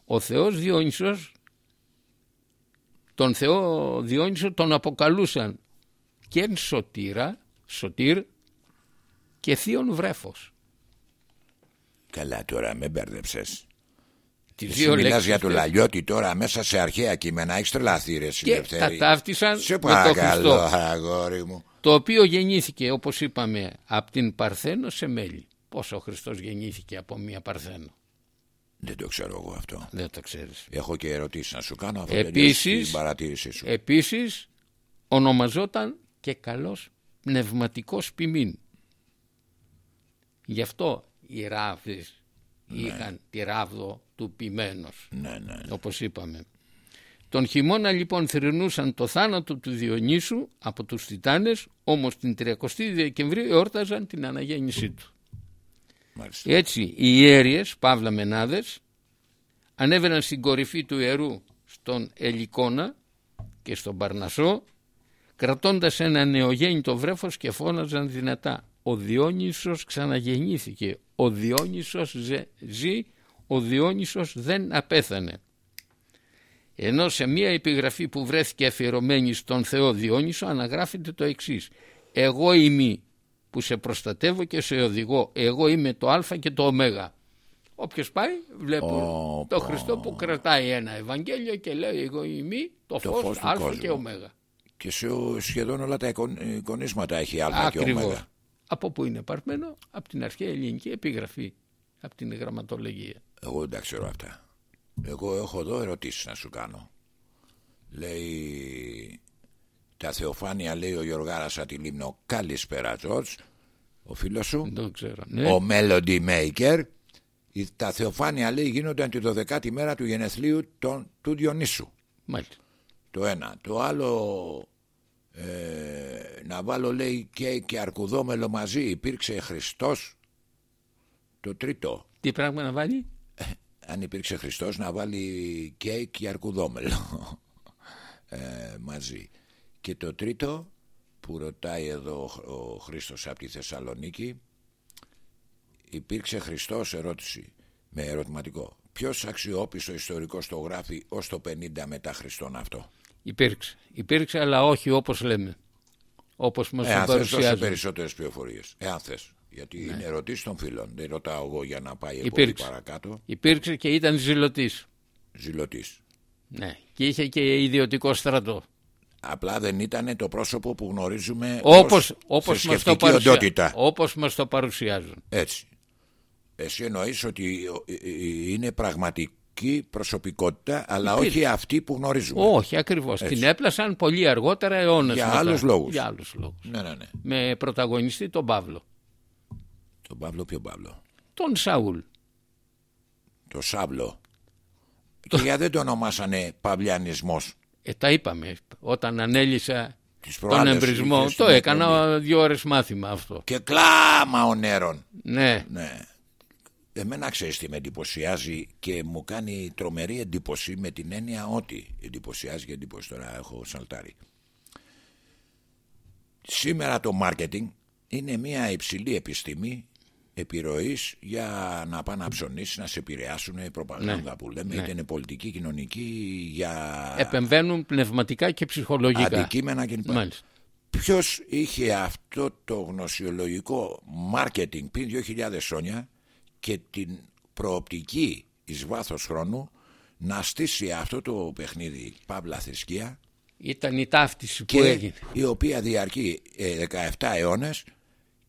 Ο Θεός Διόνυσος τον Θεό Διόνυσο τον αποκαλούσαν και σωτήρα, σωτήρ και θείον βρέφος. Καλά τώρα με μπέρδεψες. Τι δύο μιλάς για το Λαλιώτη τώρα μέσα σε αρχαία κείμενα έχεις τρελαθεί ρε Και τα ταύτισαν σε με το Χριστό. αγόρι μου. Το οποίο γεννήθηκε όπως είπαμε από την Παρθένο σε μέλη. Πόσο ο Χριστός γεννήθηκε από μια Παρθένο; Δεν το ξέρω εγώ αυτό. Δεν το ξέρεις. Έχω και ερωτήσεις να σου κάνω. Αυτό επίσης, την παρατήρησή σου. Επίσης ονομαζόταν και καλός πνευματικός ποιμήν. Γι' αυτό οι ράφδες ναι. είχαν τη ράβδο του ποιμένος. Ναι, ναι, ναι. Όπως είπαμε. Τον χειμώνα λοιπόν θρυνούσαν το θάνατο του Διονύσου από τους Τιτάνες, όμως την 30 Δεκεμβρίου εόρταζαν την αναγέννησή του. Μάλιστα. Έτσι οι ιέρειες, παύλα μενάδες, ανέβαιναν στην κορυφή του ιερού στον Ελικόνα και στον Παρνασό, κρατώντας ένα νεογέννητο βρέφος και φώναζαν δυνατά «Ο Διόνυσος ξαναγεννήθηκε, ο Διόνυσος ζει, ο Διόνυσος δεν απέθανε». Ενώ σε μία επιγραφή που βρέθηκε αφιερωμένη στον Θεό Διόνυσο αναγράφεται το εξής «Εγώ είμαι που σε προστατεύω και σε οδηγώ, εγώ είμαι το α και το ω». Όποιος πάει βλέπω το Χριστό που κρατάει ένα Ευαγγέλιο και λέει εγώ είμαι το, το φως, α κόσμου. και ω. Και σε σχεδόν όλα τα εικονίσματα έχει α και ω. Από πού είναι παρμένο, από την αρχαία ελληνική επιγραφή, από την γραμματολογία. Εγώ δεν τα ξέρω αυτά. Εγώ έχω εδώ ερωτήσεις να σου κάνω. Λέει τα Θεοφάνεια λέει ο Γιωργάρας από τη Λίμνο Καλησπέρα Τζορτζ Ο φίλος σου Δεν ξέρω, ναι. Ο Melody Maker Τα Θεοφάνεια λέει γίνονταν τη 12η μέρα του γενεθλίου των, του Διονύσου Μάλιστα Το ένα Το άλλο ε, Να βάλω λέει και, και αρκουδόμελο μαζί Υπήρξε Χριστός Το τρίτο Τι πράγμα να βάλει; Αν υπήρξε Χριστός να βάλει κέικ και αρκουδόμελο ε, μαζί. Και το τρίτο που ρωτάει εδώ ο Χρήστος από τη Θεσσαλονίκη υπήρξε Χριστός ερώτηση με ερωτηματικό. Ποιος αξιόπιστο ιστορικός το γράφει ως το 50 μετά Χριστόν αυτό; Υπήρξε. Υπήρξε αλλά όχι όπως λέμε. Όπως μας Εάν το παρουσιάζουν. Εάν περισσότερες πληροφορίες. Εάν θες. Γιατί ναι. είναι ερωτήσεις των φίλων. Δεν ρωτάω εγώ για να πάει Υπήρξε. παρακάτω. Υπήρξε και ήταν ζηλωτής. Ζηλωτής. Ναι. Και είχε και ιδιωτικό στρατό. Απλά δεν ήταν το πρόσωπο που γνωρίζουμε όπως, όπως μας το παρουσια... Όπως μας το παρουσιάζουν. Έτσι. Εσύ εννοείς ότι είναι πραγματική προσωπικότητα αλλά όχι αυτή που γνωρίζουμε. Όχι ακριβώς. Την έπλασαν πολύ αργότερα αιώνες Για άλλους λόγους. Για άλλους λόγους. Ναι, ναι, ναι. Με πρωταγωνιστή τον Παύλο. Τον Παύλο, ποιο Παύλο; Τον Σαούλ. Το Σάβλο. Το... Και γιατί δεν το ονομάσανε Παυλιανισμός; Ε, τα είπαμε. Όταν ανέλησα τον εμπρισμό, το έκανα δύο ώρες μάθημα αυτό. Και κλάμα ο νερών. Ναι. ναι. Εμένα ξέρεις τι με εντυπωσιάζει και μου κάνει τρομερή εντύπωση με την έννοια ότι εντυπωσιάζει και εντύπωση τώρα έχω σαλτάρει. Σήμερα το marketing είναι μια υψηλή επιστήμη επιρροής για να πάνε να ψωνίσεις, να σε επηρεάσουν η προπαγάνδα ναι. που λέμε, ναι. είτε είναι πολιτική, κοινωνική, για... Επεμβαίνουν πνευματικά και ψυχολογικά. Αντικείμενα κλπ. Ποιος είχε αυτό το γνωσιολογικό μάρκετινγκ πριν 2.000 χρόνια και την προοπτική εις βάθος χρόνου να στήσει αυτό το παιχνίδι Παύλα Θρησκεία ήταν η ταύτιση που έγινε η οποία διαρκεί 17 ε, αιώνες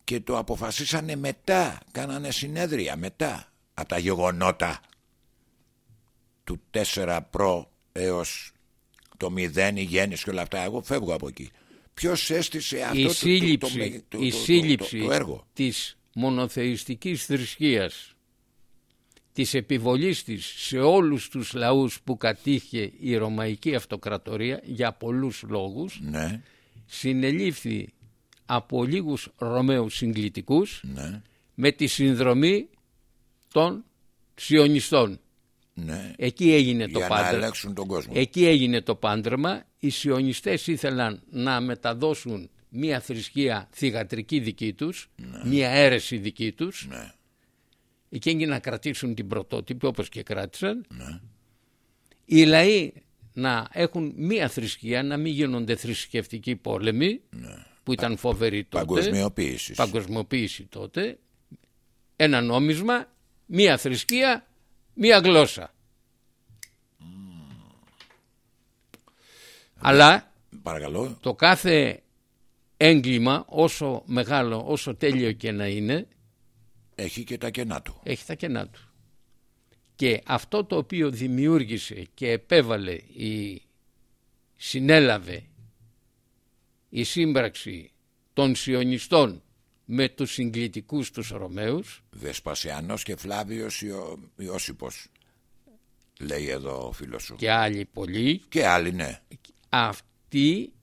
και το αποφασίσανε μετά, κάνανε συνέδρια μετά από τα γεγονότα του 4 προ έως το μηδέν, η γέννηση και όλα αυτά, εγώ φεύγω από εκεί. Ποιος έστησε αυτό η το, σύλληψη, το, το, η το, σύλληψη το, το έργο; της μονοθεϊστικής θρησκείας της επιβολής της σε όλους τους λαούς που κατήχε η Ρωμαϊκή Αυτοκρατορία για πολλούς λόγους Ναι, συνελήφθη από λίγους Ρωμαίους συγκλητικούς ναι, με τη συνδρομή των Σιωνιστών. ναι. Εκεί έγινε το Για να πάντρεμα. ελέγξουν τον κόσμο. Εκεί έγινε το πάντρεμα. Οι Σιωνιστές ήθελαν να μεταδώσουν μια θρησκεία θυγατρική δική τους, μια αίρεση δική τους. Ναι, Εκείνοι να κρατήσουν την πρωτότυπη όπως και κράτησαν. ναι. Οι λαοί να έχουν μία θρησκεία, να μην γίνονται θρησκευτικοί πόλεμοι, που ήταν φοβεροί τότε. Παγκοσμιοποίησης. Παγκοσμιοποίηση τότε. Ένα νόμισμα, μία θρησκεία, μία γλώσσα. Αλλά Παρακαλώ. το κάθε έγκλημα, όσο μεγάλο, όσο τέλειο και να είναι, Έχει και τα κενά του. έχει τα κενά του. Και αυτό το οποίο δημιούργησε και επέβαλε η συνέλαβε η σύμπραξη των σιωνιστών με τους συγκλητικούς τους Ρωμαίους Βεσπασιανός και Φλάβιος Ιω... Ιώσυπος. Λέει εδώ ο φίλος σου. Και, και άλλοι πολλοί άλλοι ναι. αυτοί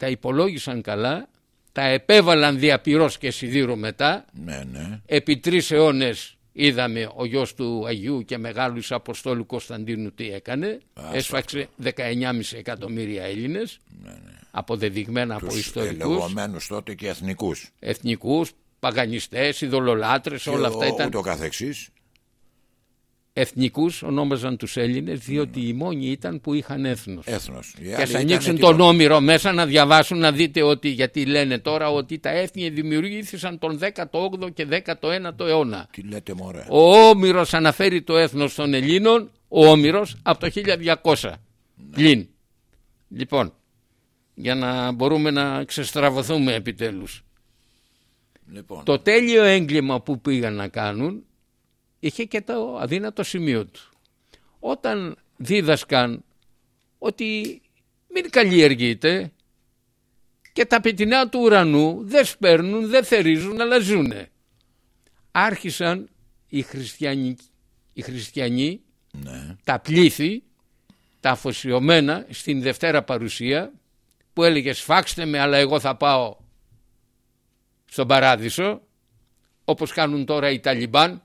τα υπολόγισαν καλά τα επέβαλαν διαπυρός και σιδήρου μετά Ναι, ναι. επί τρεις αιώνες είδαμε ο γιος του Αγίου και Μεγάλου Αποστόλου Κωνσταντίνου τι έκανε Α, έσφαξε 19,5 εκατομμύρια Έλληνες αποδεδειγμένα από Τους ιστορικούς ελεγωμένους τότε και εθνικούς. εθνικούς, παγανιστές, ειδωλολάτρες όλα Και αυτά ο- ήταν Ούτω καθεξής. Εθνικούς ονόμαζαν τους Έλληνες διότι οι μόνοι ήταν που είχαν έθνος Έθνος. Οι και άλλοι ας ήταν ανοίξουν και τον το- Όμηρο μέσα να διαβάσουν να δείτε ότι γιατί λένε τώρα ότι τα έθνη δημιουργήθησαν τον 18ο και 19ο αιώνα. Τι λέτε μωρέ; Ο Όμηρος αναφέρει το έθνος των Ελλήνων, ο Όμηρος από το 1200. Πλην. Λοιπόν, για να μπορούμε να ξεστραβωθούμε επιτέλους. Λοιπόν, Το τέλειο έγκλημα που πήγαν να κάνουν είχε και το αδύνατο σημείο του. Όταν δίδασκαν ότι μην καλλιεργείτε και τα πετεινά του ουρανού δεν σπέρνουν, δεν θερίζουν, αλλά ζουνε. Άρχισαν οι χριστιανοί, οι χριστιανοί ναι. τα πλήθη, τα αφοσιωμένα στην Δευτέρα Παρουσία που έλεγε σφάξτε με αλλά εγώ θα πάω στον Παράδεισο όπως κάνουν τώρα οι Ταλιμπάν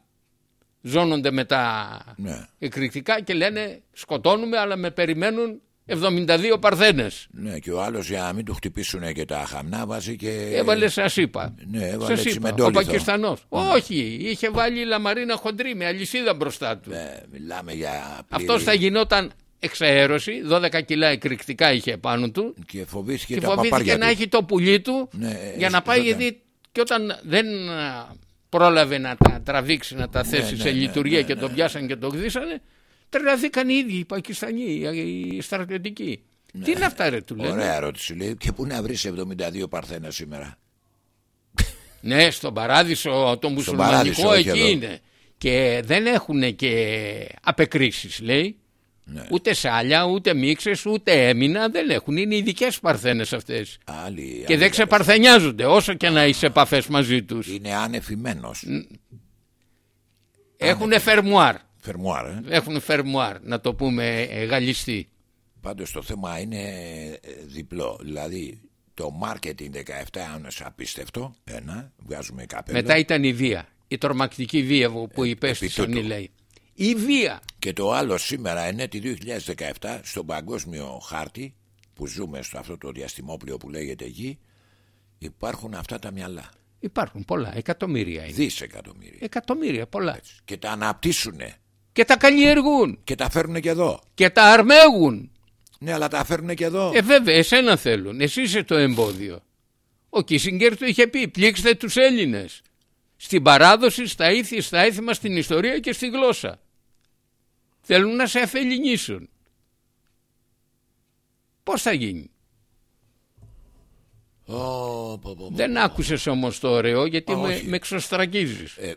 ζώνονται με τα Ναι. εκρηκτικά και λένε σκοτώνουμε αλλά με περιμένουν 72 παρθένες. Ναι, και ο άλλος για να μην του χτυπήσουν και τα χαμνά βάζει και. Έβαλε σας είπα. Ναι, έβαλε Σας είπα, ο τσιμεντόλιθο. Πακιστανός. Όχι, είχε βάλει λαμαρίνα χοντρή με αλυσίδα μπροστά του. Ε, μιλάμε για. πλήρη- Αυτός θα γινόταν εξαέρωση, 12 κιλά εκρηκτικά είχε πάνω του Και φοβήθηκε και τα φοβήθηκε παπάρια να του. έχει το πουλί του Ναι, για να ε, πάει βέβαια. γιατί και όταν δεν α, πρόλαβε να τα τραβήξει, να τα θέσει ναι, σε ναι, λειτουργία ναι, και ναι. το πιάσαν και το γδίσανε, τρελαθήκαν οι ίδιοι οι Πακιστανοί, οι οι στρατιωτικοί. Τι είναι αυτά ρε του λένε; Ωραία ερώτηση λέει. Και πού να βρεις 72 παρθένα σήμερα; Ναι, στον παράδεισο το μουσουλμανικό παράδεισο, όχι εκεί εδώ. είναι. Και δεν έχουν και απεκρίσεις λέει. Ναι. Ούτε σάλια, ούτε μίξες, ούτε έμεινα δεν έχουν. Είναι ειδικέ παρθένες αυτές. Άλλοι, Και δεν ξεπαρθενιάζονται όσο και να είσαι επαφές μαζί τους. Είναι άνευημένο. Έχουν φερμουάρ. Φερμουάρ, ε. Έχουν φερμουάρ, να το πούμε ε, γαλλιστή. Πάντως το θέμα είναι ε, διπλό. Δηλαδή το marketing 17 αιώνες απίστευτο. Ένα, βγάζουμε καπέλο. Μετά ήταν η βία. Η τρομακτική βία που- που υπέστησαν τούτου. Οι λέει. Η βία. Και το άλλο σήμερα, ενέτη 2017, στον παγκόσμιο χάρτη που ζούμε στο αυτό το διαστημόπλιο που λέγεται Γη, υπάρχουν αυτά τα μυαλά. Υπάρχουν πολλά, εκατομμύρια είναι. Δισεκατομμύρια. Εκατομμύρια, πολλά. Και τα αναπτύσσουν Και τα καλλιεργούν. και τα φέρνουν και εδώ. Και τα αρμέγουν. Ναι, αλλά τα φέρνουν και εδώ. Ε, βέβαια, εσένα θέλουν. Εσύ είσαι το εμπόδιο. Ο Κίσιγκερ του είχε πει: Πλήξτε τους Έλληνες. Στην παράδοση, στα ήθη, στα έθιμα, στην ιστορία και στη γλώσσα. Θέλουν να σε αφελινήσουν. Πώς θα γίνει; Ω, πω, πω, πω. Δεν άκουσες όμως το ωραίο γιατί Α, με, όχι. με εξωστραγγίζεις. Ε,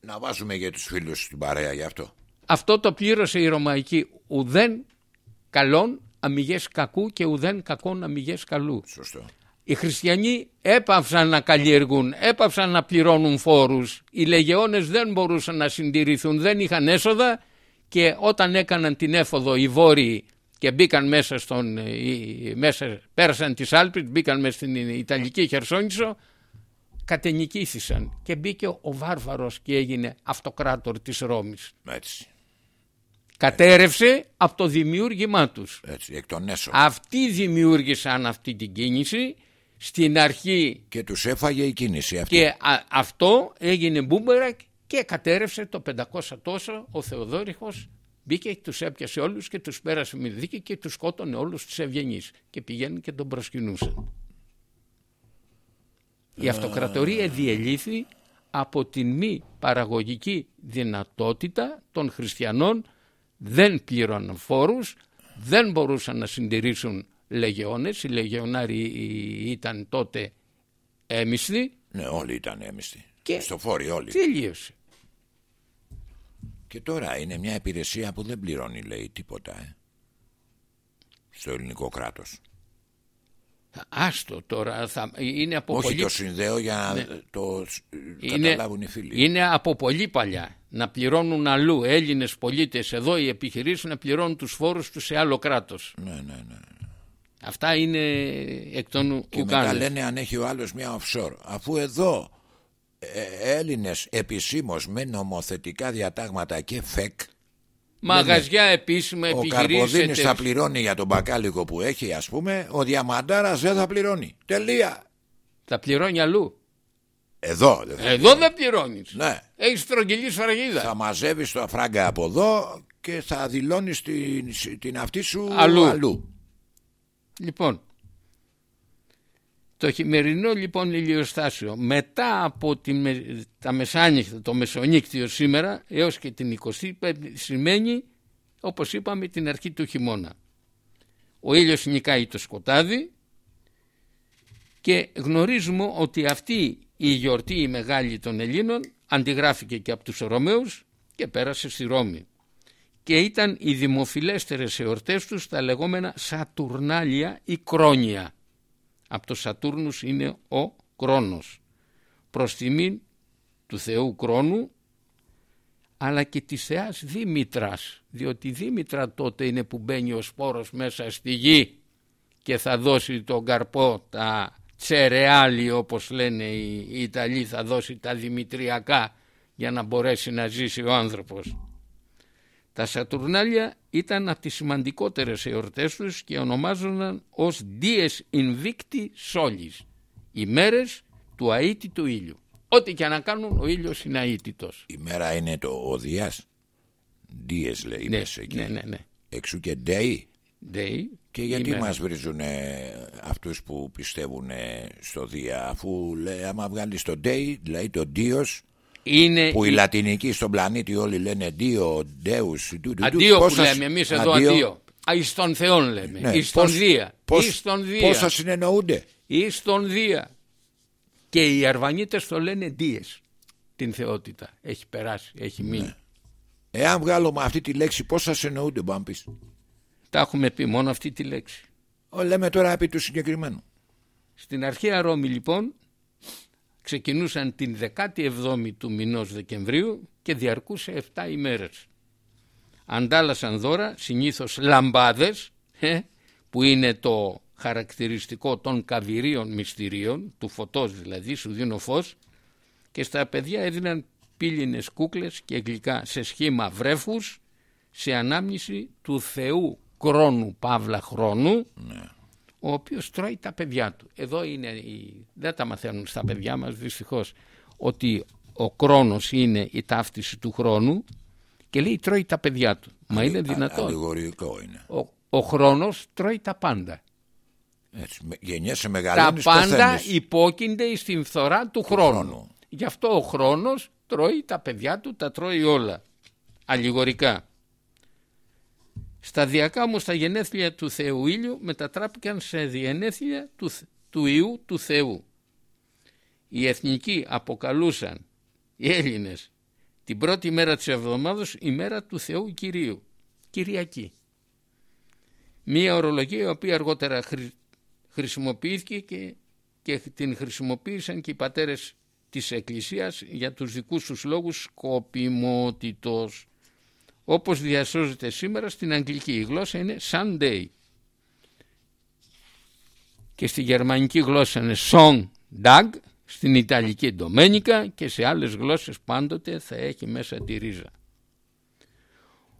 να βάζουμε για τους φίλους στην παρέα γι' αυτό. Αυτό το πλήρωσε η Ρωμαϊκή ουδέν καλών αμυγές κακού και ουδέν κακών αμυγές καλού. Σωστό. Οι χριστιανοί έπαυσαν να καλλιεργούν, έπαυσαν να πληρώνουν φόρους. Οι λεγεώνες δεν μπορούσαν να συντηρηθούν, δεν είχαν έσοδα και όταν έκαναν την έφοδο οι βόρειοι και μπήκαν μέσα στον, μέσα, πέρασαν τις Άλπεις, μπήκαν μέσα στην Ιταλική Χερσόνησο, κατενικήθησαν και μπήκε ο Βάρβαρος και έγινε αυτοκράτορ της Ρώμης. Έτσι. Κατέρρευσε από το δημιούργημά τους. Έτσι, εκ των έσω. Αυτοί δημιούργησαν αυτή την κίνηση στην αρχή Και τους έφαγε η κίνηση αυτή. και α- αυτό έγινε μπούμερανγκ και κατέρρευσε το 500 τόσο ο Θεοδώριχος μπήκε και τους έπιασε όλους και τους πέρασε με δίκη και τους σκότωνε όλους τους ευγενείς. Και πηγαίνουν και τον προσκυνούσαν. Η αυτοκρατορία διελήθη από την μη παραγωγική δυνατότητα των χριστιανών. Δεν πλήρωναν φόρους, δεν μπορούσαν να συντηρήσουν λεγεώνες, οι λεγεωνάροι ήταν τότε έμισθοι. Ναι, όλοι ήταν έμιστοι. Και- Στο φόρι όλοι. τελείωσε. Και τώρα είναι μια υπηρεσία που δεν πληρώνει, λέει, τίποτα. Ε. Στο ελληνικό κράτος. Άστο τώρα, θα, είναι από Όχι πολύ... το συνδέω για να το σ- είναι, καταλάβουν οι φίλοι. είναι από πολύ παλιά να πληρώνουν αλλού Έλληνες πολίτες εδώ οι επιχειρήσεις να πληρώνουν τους φόρους τους σε άλλο κράτος. Ναι, ναι, ναι. Αυτά είναι εκ των Και μετά ουκάνων. λένε αν έχει ο άλλος μια offshore. Αφού εδώ ε, Έλληνες επισήμως με νομοθετικά διατάγματα και φεκ Μαγαζιά επίσημα ο επιχειρήσεις. Καρποδίνης θα εταιρείες. πληρώνει για τον μπακάλικο που έχει ας πούμε ο Διαμαντάρας δεν θα πληρώνει. Τελεία. Θα πληρώνει αλλού. Εδώ δεν θα Εδώ δεν πληρώνεις. Ναι. Έχεις στρογγυλή σφραγίδα. Θα μαζεύεις το αφράγκα από εδώ και θα δηλώνεις την, την αυτή σου Αλλού. αλλού. Λοιπόν, το χειμερινό λοιπόν ηλιοστάσιο μετά από τη, με- τα μεσάνυχτα, το μεσονύκτιο σήμερα έως και την 25η σημαίνει όπως είπαμε την αρχή του χειμώνα. Ο ήλιος νικάει το σκοτάδι και γνωρίζουμε ότι αυτή η γιορτή η μεγάλη των Ελλήνων αντιγράφηκε και από τους Ρωμαίους και πέρασε στη Ρώμη και ήταν οι δημοφιλέστερες εορτές τους τα λεγόμενα Σατουρνάλια ή Κρόνια. Από το Σατούρνους είναι ο Κρόνος. Προς τιμήν του Θεού Κρόνου αλλά και της Θεάς Δήμητρας διότι η Δήμητρα τότε είναι που μπαίνει ο σπόρος μέσα στη γη και θα δώσει τον καρπό τα τσερεάλι όπως λένε οι οι Ιταλοί θα δώσει τα δημητριακά για να μπορέσει να ζήσει ο άνθρωπος. Τα Σατουρνάλια ήταν από τις σημαντικότερες εορτές τους και ονομάζονταν ως Dies Invicti Solis, οι μέρες του αίτητου ήλιου. Ό,τι και να κάνουν ο ήλιος είναι αίτητος. Η μέρα είναι το ο Δίας. Δίες λέει Ναι, είπες εκεί. ναι, ναι, ναι. Εξού και day. Day, Και γιατί ημέρα. μας βρίζουν αυτούς που πιστεύουν στο Δία αφού λέει άμα βγάλεις το day δηλαδή το Δίος είναι που η η- λατινική στον πλανήτη όλοι λένε Δίο, Ντέους του, του, του. αντίο που Πόσα- λέμε εμείς εδώ αντίο. Α, εις τον Θεόν λέμε, Ναι, εις τον πώς- Δία, πώς- εις τον Δία, Πόσα συνεννοούνται; Εις τον Δία. Και οι Αρβανίτες το λένε Δίες, την θεότητα. Έχει περάσει, έχει Ναι. μείνει. Εάν βγάλω με αυτή τη λέξη πόσα συνεννοούνται μπορεί να πεις; Τα έχουμε πει μόνο αυτή τη λέξη. Ω, Λέμε τώρα επί του συγκεκριμένου Στην αρχαία Ρώμη λοιπόν ξεκινούσαν την 17η του μηνός Δεκεμβρίου και διαρκούσε 7 ημέρες. Αντάλλασαν δώρα συνήθως λαμπάδες ε, που είναι το χαρακτηριστικό των καβυρίων μυστηρίων, του φωτός δηλαδή, σου δίνω φως και στα παιδιά έδιναν πύλινες κούκλες και γλυκά σε σχήμα βρέφους σε ανάμνηση του Θεού Κρόνου Παύλα Χρόνου ο οποίος τρώει τα παιδιά του. Εδώ είναι, η... δεν τα μαθαίνουν στα παιδιά μας δυστυχώς, ότι ο κρόνος είναι η ταύτιση του χρόνου και λέει τρώει τα παιδιά του. Μα είναι δυνατόν. Αλληγορικό είναι Ο, ο χρόνος τρώει τα πάντα. Έτσι, με- Γεννιέσαι Τα μεγαλώνεις πάντα πεθαίνεις. υπόκεινται στην φθορά του χρόνου. χρόνου. Γι' αυτό ο χρόνος τρώει τα παιδιά του, τα τρώει όλα. Αλληγορικά. Σταδιακά μου στα γενέθλια του Θεού Ήλιου μετατράπηκαν σε γενέθλια του, Θ- του Ιού του Θεού. Οι εθνικοί αποκαλούσαν οι Έλληνες την πρώτη μέρα της εβδομάδος η μέρα του Θεού Κυρίου. Κυριακή. Μία ορολογία η οποία αργότερα χρησιμοποιήθηκε και, και την χρησιμοποίησαν και οι πατέρες της Εκκλησίας για τους δικούς τους λόγους σκοπιμότητος. Όπως διασώζεται σήμερα στην αγγλική. Γλώσσα είναι Sunday. Και στη γερμανική γλώσσα είναι Song Dag, στην ιταλική Domenica και σε άλλες γλώσσες πάντοτε θα έχει μέσα τη ρίζα.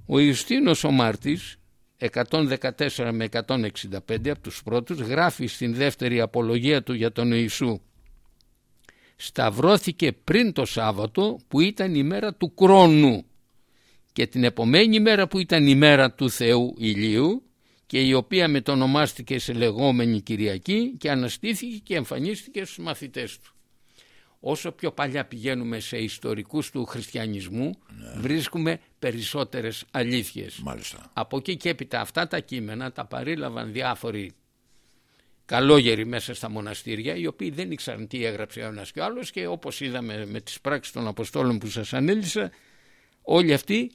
Ο Ιουστίνος ο Μάρτης 114 με 165 από τους πρώτους γράφει στην δεύτερη απολογία του για τον Ιησού. Σταυρώθηκε πριν το Σάββατο που ήταν η μέρα του κρόνου και την επομένη μέρα που ήταν η μέρα του Θεού Ηλίου και η οποία μετονομάστηκε σε λεγόμενη Κυριακή και αναστήθηκε και εμφανίστηκε στους μαθητές του. Όσο πιο παλιά πηγαίνουμε σε ιστορικούς του χριστιανισμού ναι. βρίσκουμε περισσότερες αλήθειες. Μάλιστα. Από εκεί και έπειτα αυτά τα κείμενα τα παρήλαβαν διάφοροι καλόγεροι μέσα στα μοναστήρια οι οποίοι δεν ήξεραν τι έγραψε ο ένας και ο άλλος και όπως είδαμε με τις πράξεις των Αποστόλων που σας ανέλησα όλοι αυτοί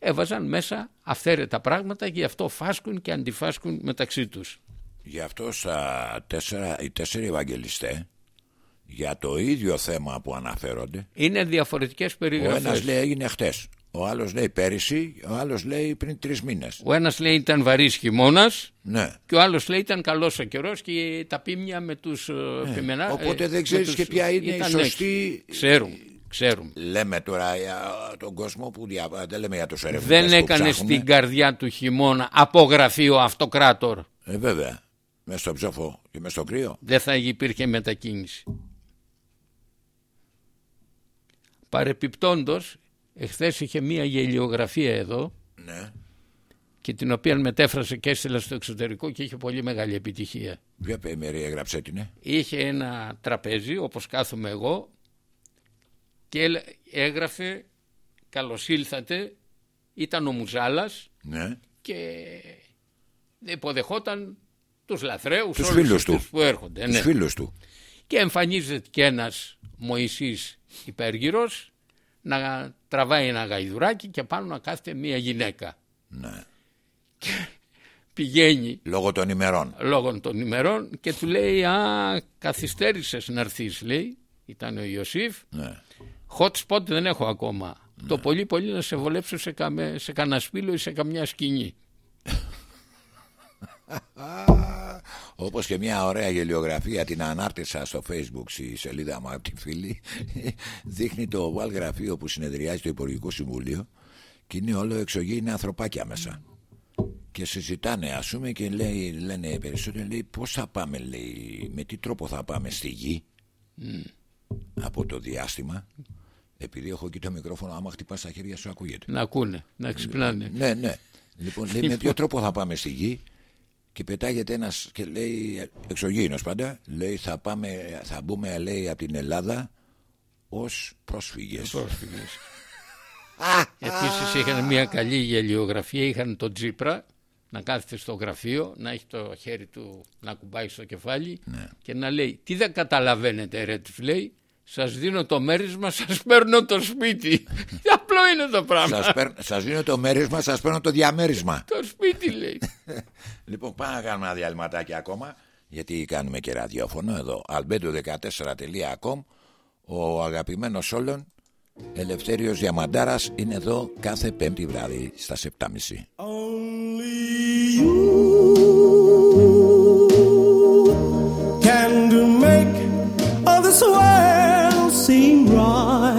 έβαζαν μέσα αυθαίρετα πράγματα και γι' αυτό φάσκουν και αντιφάσκουν μεταξύ τους. Γι' αυτό στα τέσσερα, οι τέσσερι Ευαγγελιστές για το ίδιο θέμα που αναφέρονται είναι διαφορετικές περιγραφές. Ο ένας λέει έγινε χτες, ο άλλος λέει πέρυσι, ο άλλος λέει πριν τρεις μήνες. Ο ένας λέει ήταν βαρύς χειμώνας ναι. και ο άλλος λέει ήταν καλός ο καιρός και τα πίμια με τους ε, ναι. Οπότε δεν ξέρεις και ποια είναι η σωστή... Ξέρουν. Ξέρουμε. Λέμε τώρα για τον κόσμο που δια... δεν λέμε για τους Δεν έκανε στην καρδιά του χειμώνα απογραφή ο αυτοκράτορ. Ε, βέβαια. Μέσα στο ψόφο και μέσα στο κρύο. Δεν θα υπήρχε μετακίνηση. Παρεπιπτόντος, εχθές είχε μία γελιογραφία εδώ ναι. και την οποία μετέφρασε και έστειλα στο εξωτερικό και είχε πολύ μεγάλη επιτυχία. Ποια μέρη έγραψε την, Είχε ένα τραπέζι όπως κάθομαι εγώ και έγραφε καλώς ήλθατε ήταν ο Μουζάλας ναι. και υποδεχόταν τους λαθρέους τους φίλους του. που έρχονται τους ναι. φίλους του και εμφανίζεται και ένας Μωυσής υπέργυρος να τραβάει ένα γαϊδουράκι και πάνω να κάθεται μια γυναίκα ναι. και πηγαίνει λόγω των ημερών λόγω των ημερών και του λέει α καθυστέρησες να έρθεις λέει ήταν ο Ιωσήφ ναι. Hot spot δεν έχω ακόμα. Το πολύ πολύ να σε βολέψω σε, καμε, σε κανένα σπήλο ή σε καμιά σκηνή. Όπως και μια ωραία γελιογραφία την ανάρτησα στο facebook στη σελίδα μου από τη φίλη δείχνει το γραφείο που συνεδριάζει το Υπουργικό Συμβούλιο και είναι όλο εξωγήινα ανθρωπάκια μέσα και συζητάνε ας πούμε και λέει, λένε περισσότερο λέει πώς θα πάμε λέει με τι τρόπο θα πάμε στη γη από το διάστημα επειδή έχω εκεί το μικρόφωνο, άμα χτυπάς τα χέρια σου, ακούγεται. Να ακούνε, να ξυπνάνε. Ναι, ναι. Λοιπόν, λέει με ποιο τρόπο θα πάμε στη γη και πετάγεται ένας και λέει, εξωγήινος πάντα, λέει θα, πάμε, θα μπούμε λέει, από την Ελλάδα ως πρόσφυγες. Πρόσφυγες. Επίσης είχαν μια καλή γελιογραφία, είχαν τον Τζίπρα να κάθεται στο γραφείο, να έχει το χέρι του να κουμπάει στο κεφάλι ναι. και να λέει Τι δεν καταλαβαίνετε, ρε, λέει, σας δίνω το μέρισμα, σας παίρνω το σπίτι. Απλό είναι το πράγμα. Σας, παίρ, σας δίνω το μέρισμα, σας παίρνω το διαμέρισμα. Το σπίτι λέει. λοιπόν πάμε να κάνουμε ένα διαλυματάκι ακόμα, γιατί κάνουμε και ραδιόφωνο εδώ. albedo14.com Ο αγαπημένος όλων Ελευθέριος Διαμαντάρας είναι εδώ κάθε πέμπτη βράδυ στα 7.30. seem heart.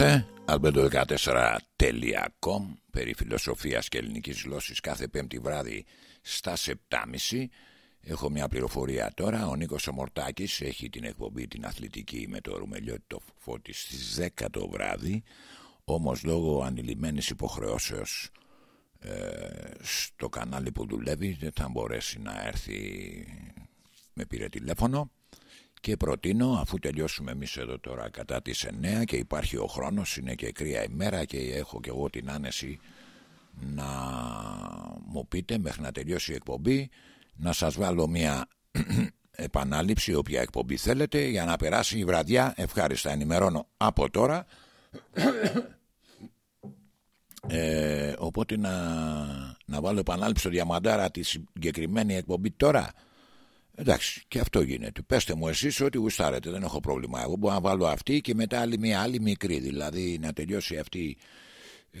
Είμαστε. albedo14.com περί φιλοσοφίας και ελληνικής γλώσσης κάθε πέμπτη βράδυ στα 7.30 Έχω μια πληροφορία τώρα. Ο Νίκος Ομορτάκης έχει την εκπομπή την αθλητική με το Ρουμελιώτη το Φώτη στις 10 το βράδυ. Όμως λόγω ανηλυμένης υποχρεώσεως ε, στο κανάλι που δουλεύει δεν θα μπορέσει να έρθει με πήρε τηλέφωνο και προτείνω αφού τελειώσουμε εμείς εδώ τώρα κατά τις 9 και υπάρχει ο χρόνος είναι και κρύα ημέρα και έχω και εγώ την άνεση να μου πείτε μέχρι να τελειώσει η εκπομπή να σας βάλω μια επανάληψη όποια εκπομπή θέλετε για να περάσει η βραδιά. Ευχάριστα ενημερώνω από τώρα. Ε, οπότε να, να βάλω επανάληψη στο διαμαντάρα τη συγκεκριμένη εκπομπή τώρα εντάξει και αυτό γίνεται. Πέστε μου εσείς ότι γουστάρετε δεν έχω πρόβλημα. Εγώ μπορώ να βάλω αυτή και μετά άλλη μια άλλη μικρή. Δηλαδή να τελειώσει αυτή ε,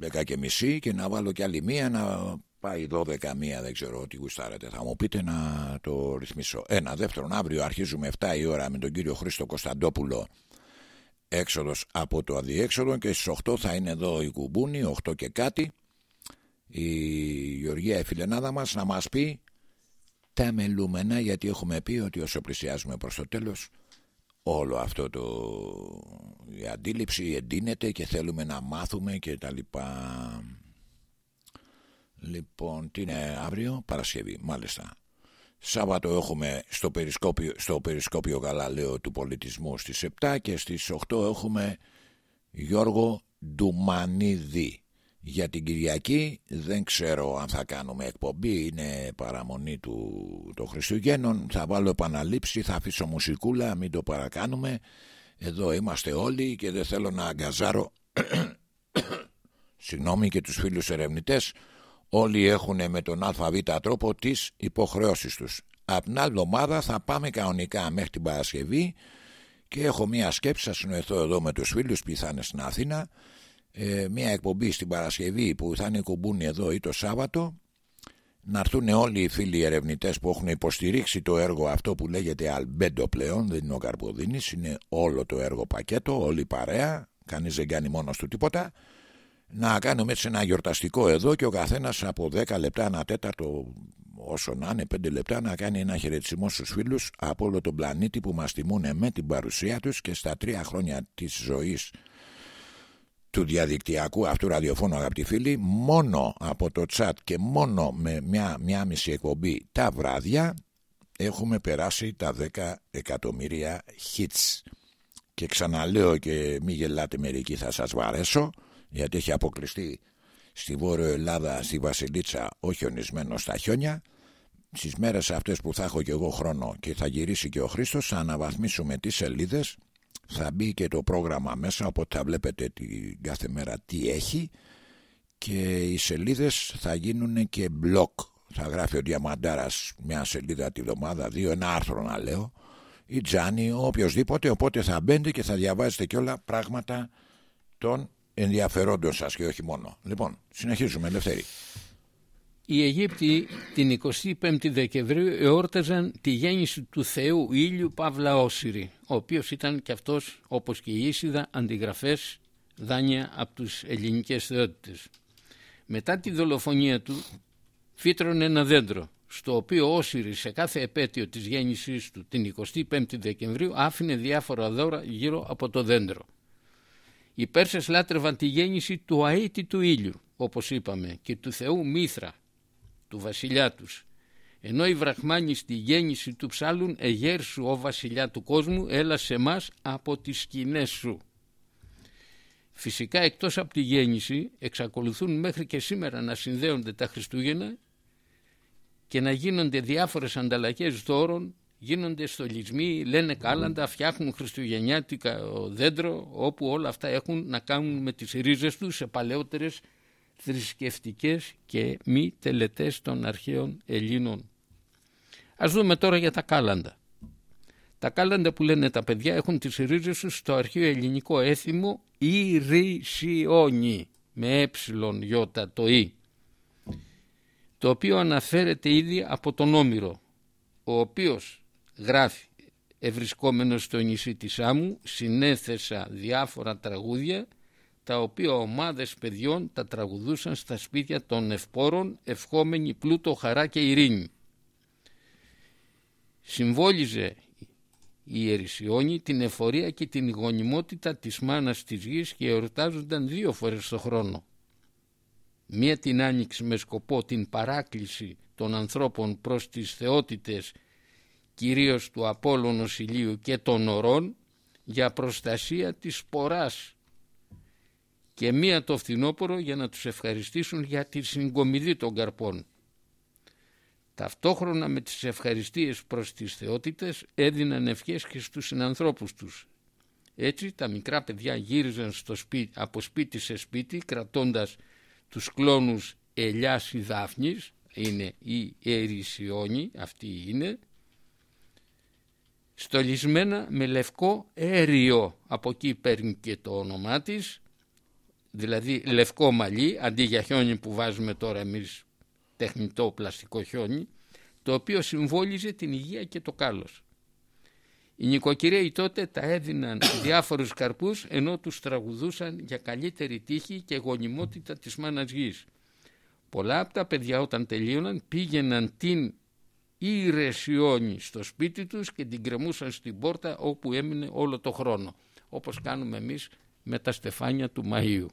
10 και μισή και να βάλω και άλλη μία να πάει 12 μία δεν ξέρω τι γουστάρετε. Θα μου πείτε να το ρυθμίσω. Ένα δεύτερον αύριο αρχίζουμε 7 η ώρα με τον κύριο Χρήστο Κωνσταντόπουλο. Έξοδος από το αδιέξοδο και στις 8 θα είναι εδώ η Κουμπούνη 8 και κάτι. Η Γεωργία η φιλενάδα μας να μας πει τα μελούμενα γιατί έχουμε πει ότι όσο πλησιάζουμε προς το τέλος όλο αυτό το η αντίληψη εντείνεται και θέλουμε να μάθουμε και τα λοιπά. Λοιπόν τι είναι αύριο; Παρασκευή μάλιστα. Σάββατο έχουμε στο περισκόπιο, στο περισκόπιο Γαλαλαίο του πολιτισμού στις 7 και στις 8 έχουμε Γιώργο Ντουμανίδη για την Κυριακή δεν ξέρω αν θα κάνουμε εκπομπή είναι παραμονή του των Χριστουγέννων. Θα βάλω επαναλήψη θα αφήσω μουσικούλα μην το παρακάνουμε. Εδώ είμαστε όλοι και δεν θέλω να αγκαζάρω συγγνώμη και τους φίλους ερευνητές. Όλοι έχουν με τον ΑΒ τρόπο τις υποχρεώσεις τους. Από την άλλη εβδομάδα θα πάμε κανονικά μέχρι την Παρασκευή και έχω μια σκέψη θα συνοηθώ εδώ με τους φίλους που θα είναι στην Αθήνα ε, μια εκπομπή στην Παρασκευή που θα είναι κουμπούνι εδώ ή το Σάββατο να έρθουν όλοι οι φίλοι ερευνητές που έχουν υποστηρίξει το έργο αυτό που λέγεται Αλμπέντο πλέον δεν είναι ο Καρποδίνης είναι όλο το έργο πακέτο όλη η παρέα κανείς δεν κάνει μόνος του τίποτα. Να κάνουμε έτσι ένα γιορταστικό εδώ και ο καθένας από 10 λεπτά ένα τέταρτο όσο να είναι 5 λεπτά να κάνει ένα χαιρετισμό στους φίλους από όλο τον πλανήτη που μας τιμούν με την παρουσία τους και στα τρία χρόνια της ζωής του διαδικτυακού αυτού ραδιοφώνου αγαπητοί φίλοι μόνο από το chat και μόνο με μια, μια μισή εκπομπή τα βράδια έχουμε περάσει τα 10 εκατομμύρια hits. Και ξαναλέω και μη γελάτε μερικοί θα σας βαρέσω γιατί έχει αποκλειστεί στη Βόρειο Ελλάδα στη Βασιλίτσα ο χιονισμένος στα χιόνια. Στις μέρες αυτές που θα έχω και εγώ χρόνο και θα γυρίσει και ο Χρήστος θα αναβαθμίσουμε τις σελίδες θα μπει και το πρόγραμμα μέσα οπότε θα βλέπετε την κάθε μέρα τι έχει. Και οι σελίδες θα γίνουν και μπλοκ θα γράφει ο Διαμαντάρας μια σελίδα τη βδομάδα δύο ένα άρθρο να λέω. Ή Τζάνι οποιοδήποτε οπότε θα μπαίνετε και θα διαβάζετε και όλα πράγματα των ενδιαφερόντων σας και όχι μόνο. Λοιπόν συνεχίζουμε ελευθερή Οι Αιγύπτιοι την 25η Δεκεμβρίου εόρταζαν τη γέννηση του Θεού Ήλιου Παύλα Όσυρη, ο οποίος ήταν και αυτός όπως και η Ίσιδα αντιγραφές δάνεια από τους ελληνικές θεότητες. Μετά τη δολοφονία του φύτρωνε ένα δέντρο στο οποίο ο Όσυρης σε κάθε επέτειο της γέννησής του την 25η Δεκεμβρίου άφηνε διάφορα δώρα γύρω από το δέντρο. Οι Πέρσες λάτρευαν τη γέννηση του αίτητου ήλιου, όπως είπαμε, και του θεού Μήθρα, του βασιλιά τους. Ενώ οι βραχμάνοι στη γέννηση του ψάλουν «Εγέρ σου, ο βασιλιά του κόσμου, έλα σε μας από τις σκηνές σου». Φυσικά εκτός από τη γέννηση εξακολουθούν μέχρι και σήμερα να συνδέονται τα Χριστούγεννα και να γίνονται διάφορες ανταλλαγές δώρων, γίνονται στολισμοί, λένε κάλαντα, φτιάχνουν χριστουγεννιάτικα δέντρο όπου όλα αυτά έχουν να κάνουν με τις ρίζες τους σε παλαιότερες θρησκευτικές και μη τελετές των αρχαίων Ελλήνων. Ας δούμε τώρα για τα κάλαντα. Τα κάλαντα που λένε τα παιδιά έχουν τις ρίζες τους στο αρχαίο ελληνικό έθιμο Ιρυσιόνι με ε γιώτα το Ι το οποίο αναφέρεται ήδη από τον Όμηρο ο οποίος γράφει ευρισκόμενος στο νησί της Άμμου συνέθεσα διάφορα τραγούδια τα οποία ομάδες παιδιών τα τραγουδούσαν στα σπίτια των ευπόρων ευχόμενοι πλούτο, χαρά και ειρήνη. Συμβόλιζε η Ερυσιόνη την εφορία και την γονιμότητα της μάνας της γης και εορτάζονταν δύο φορές το χρόνο. Μία την άνοιξη με σκοπό την παράκληση των ανθρώπων προς τις θεότητες κυρίως του Απόλλωνος ηλίου και των ορών για προστασία της σποράς και μία το φθινόπωρο για να τους ευχαριστήσουν για τη συγκομιδή των καρπών. Ταυτόχρονα με τις ευχαριστίες προς τις θεότητες έδιναν ευχές και στους συνανθρώπους τους. Έτσι τα μικρά παιδιά γύριζαν στο σπίτι, από σπίτι σε σπίτι κρατώντας τους κλόνους ελιάς ή δάφνης, είναι η ερησιόνη, αυτή είναι, στολισμένα με λευκό αέριο, από εκεί παίρνει και το όνομά της, δηλαδή λευκό μαλλί, αντί για χιόνι που βάζουμε τώρα εμείς τεχνητό πλαστικό χιόνι, το οποίο συμβόλιζε την υγεία και το κάλος. Οι νοικοκυρέοι τότε τα έδιναν διάφορους καρπούς ενώ τους τραγουδούσαν για καλύτερη τύχη και γονιμότητα της μάνας γης. Πολλά από τα παιδιά όταν τελείωναν πήγαιναν την Ιρεσιόνη στο σπίτι τους και την κρεμούσαν στην πόρτα όπου έμεινε όλο το χρόνο. Όπως κάνουμε εμείς με τα στεφάνια του Μαΐου.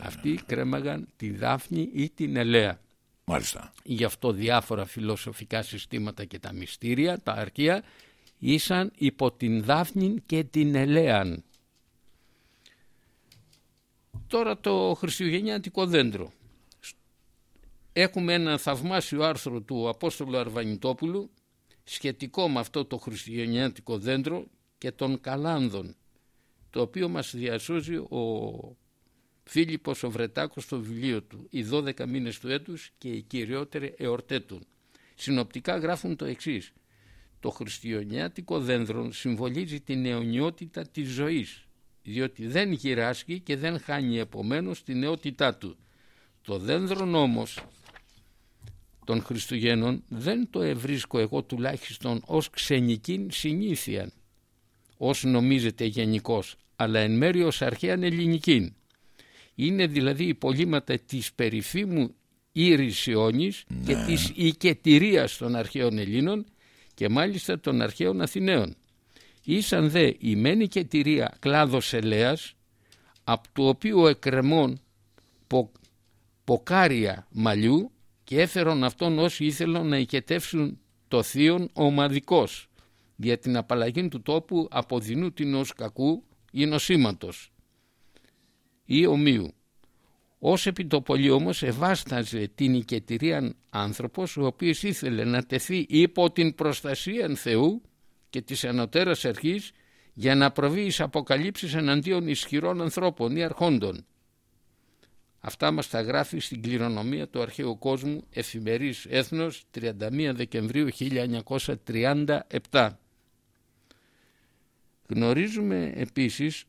Αυτοί κρέμαγαν τη Δάφνη ή την Ελέα. Μάλιστα. Γι' αυτό διάφορα φιλοσοφικά συστήματα και τα μυστήρια, τα αρκεία, ήσαν υπό την Δάφνη και την Ελέαν. Τώρα το χριστουγεννιάτικο δέντρο. Έχουμε ένα θαυμάσιο άρθρο του Απόστολου Αρβανιτόπουλου σχετικό με αυτό το χριστουγεννιάτικο δέντρο και των καλάνδων το οποίο μας διασώζει ο Φίλιππος ο Βρετάκος στο βιβλίο του «Οι 12 μήνες του έτους και οι κυριότεροι εορτέτουν». Συνοπτικά γράφουν το εξής «Το χριστιανιάτικο δένδρο συμβολίζει την αιωνιότητα της ζωής διότι δεν γυράσκει και δεν χάνει επομένως την νεότητά του. Το δένδρο όμως των Χριστουγέννων δεν το ευρίσκω εγώ τουλάχιστον ως ξενική συνήθεια, ως νομίζετε γενικώς, αλλά εν μέρει ως αρχαία ελληνική. Είναι δηλαδή υπολείμματα της περιφήμου Ιρυσιόνης ναι. και της οικετηρίας των αρχαίων Ελλήνων και μάλιστα των αρχαίων Αθηναίων. Ήσαν δε η μεν οικετηρία κλάδος ελέας, από του οποίου εκκρεμών πο, ποκάρια μαλλιού και έφερον αυτόν όσοι ήθελαν να οικετεύσουν το θείον ομαδικός για την απαλλαγή του τόπου από δεινού την κακού ή νοσήματος ή ομοίου. Ως επιτοπολή όμως ευάσταζε την οικετηρία άνθρωπος ο οποίος ήθελε να τεθεί υπό την προστασία Θεού και της ανωτέρας αρχής για να προβεί εις αποκαλύψεις εναντίον ισχυρών ανθρώπων ή αρχόντων. Αυτά μας τα γράφει στην κληρονομία του αρχαίου κόσμου εφημερής έθνος 31 Δεκεμβρίου 1937. Γνωρίζουμε επίσης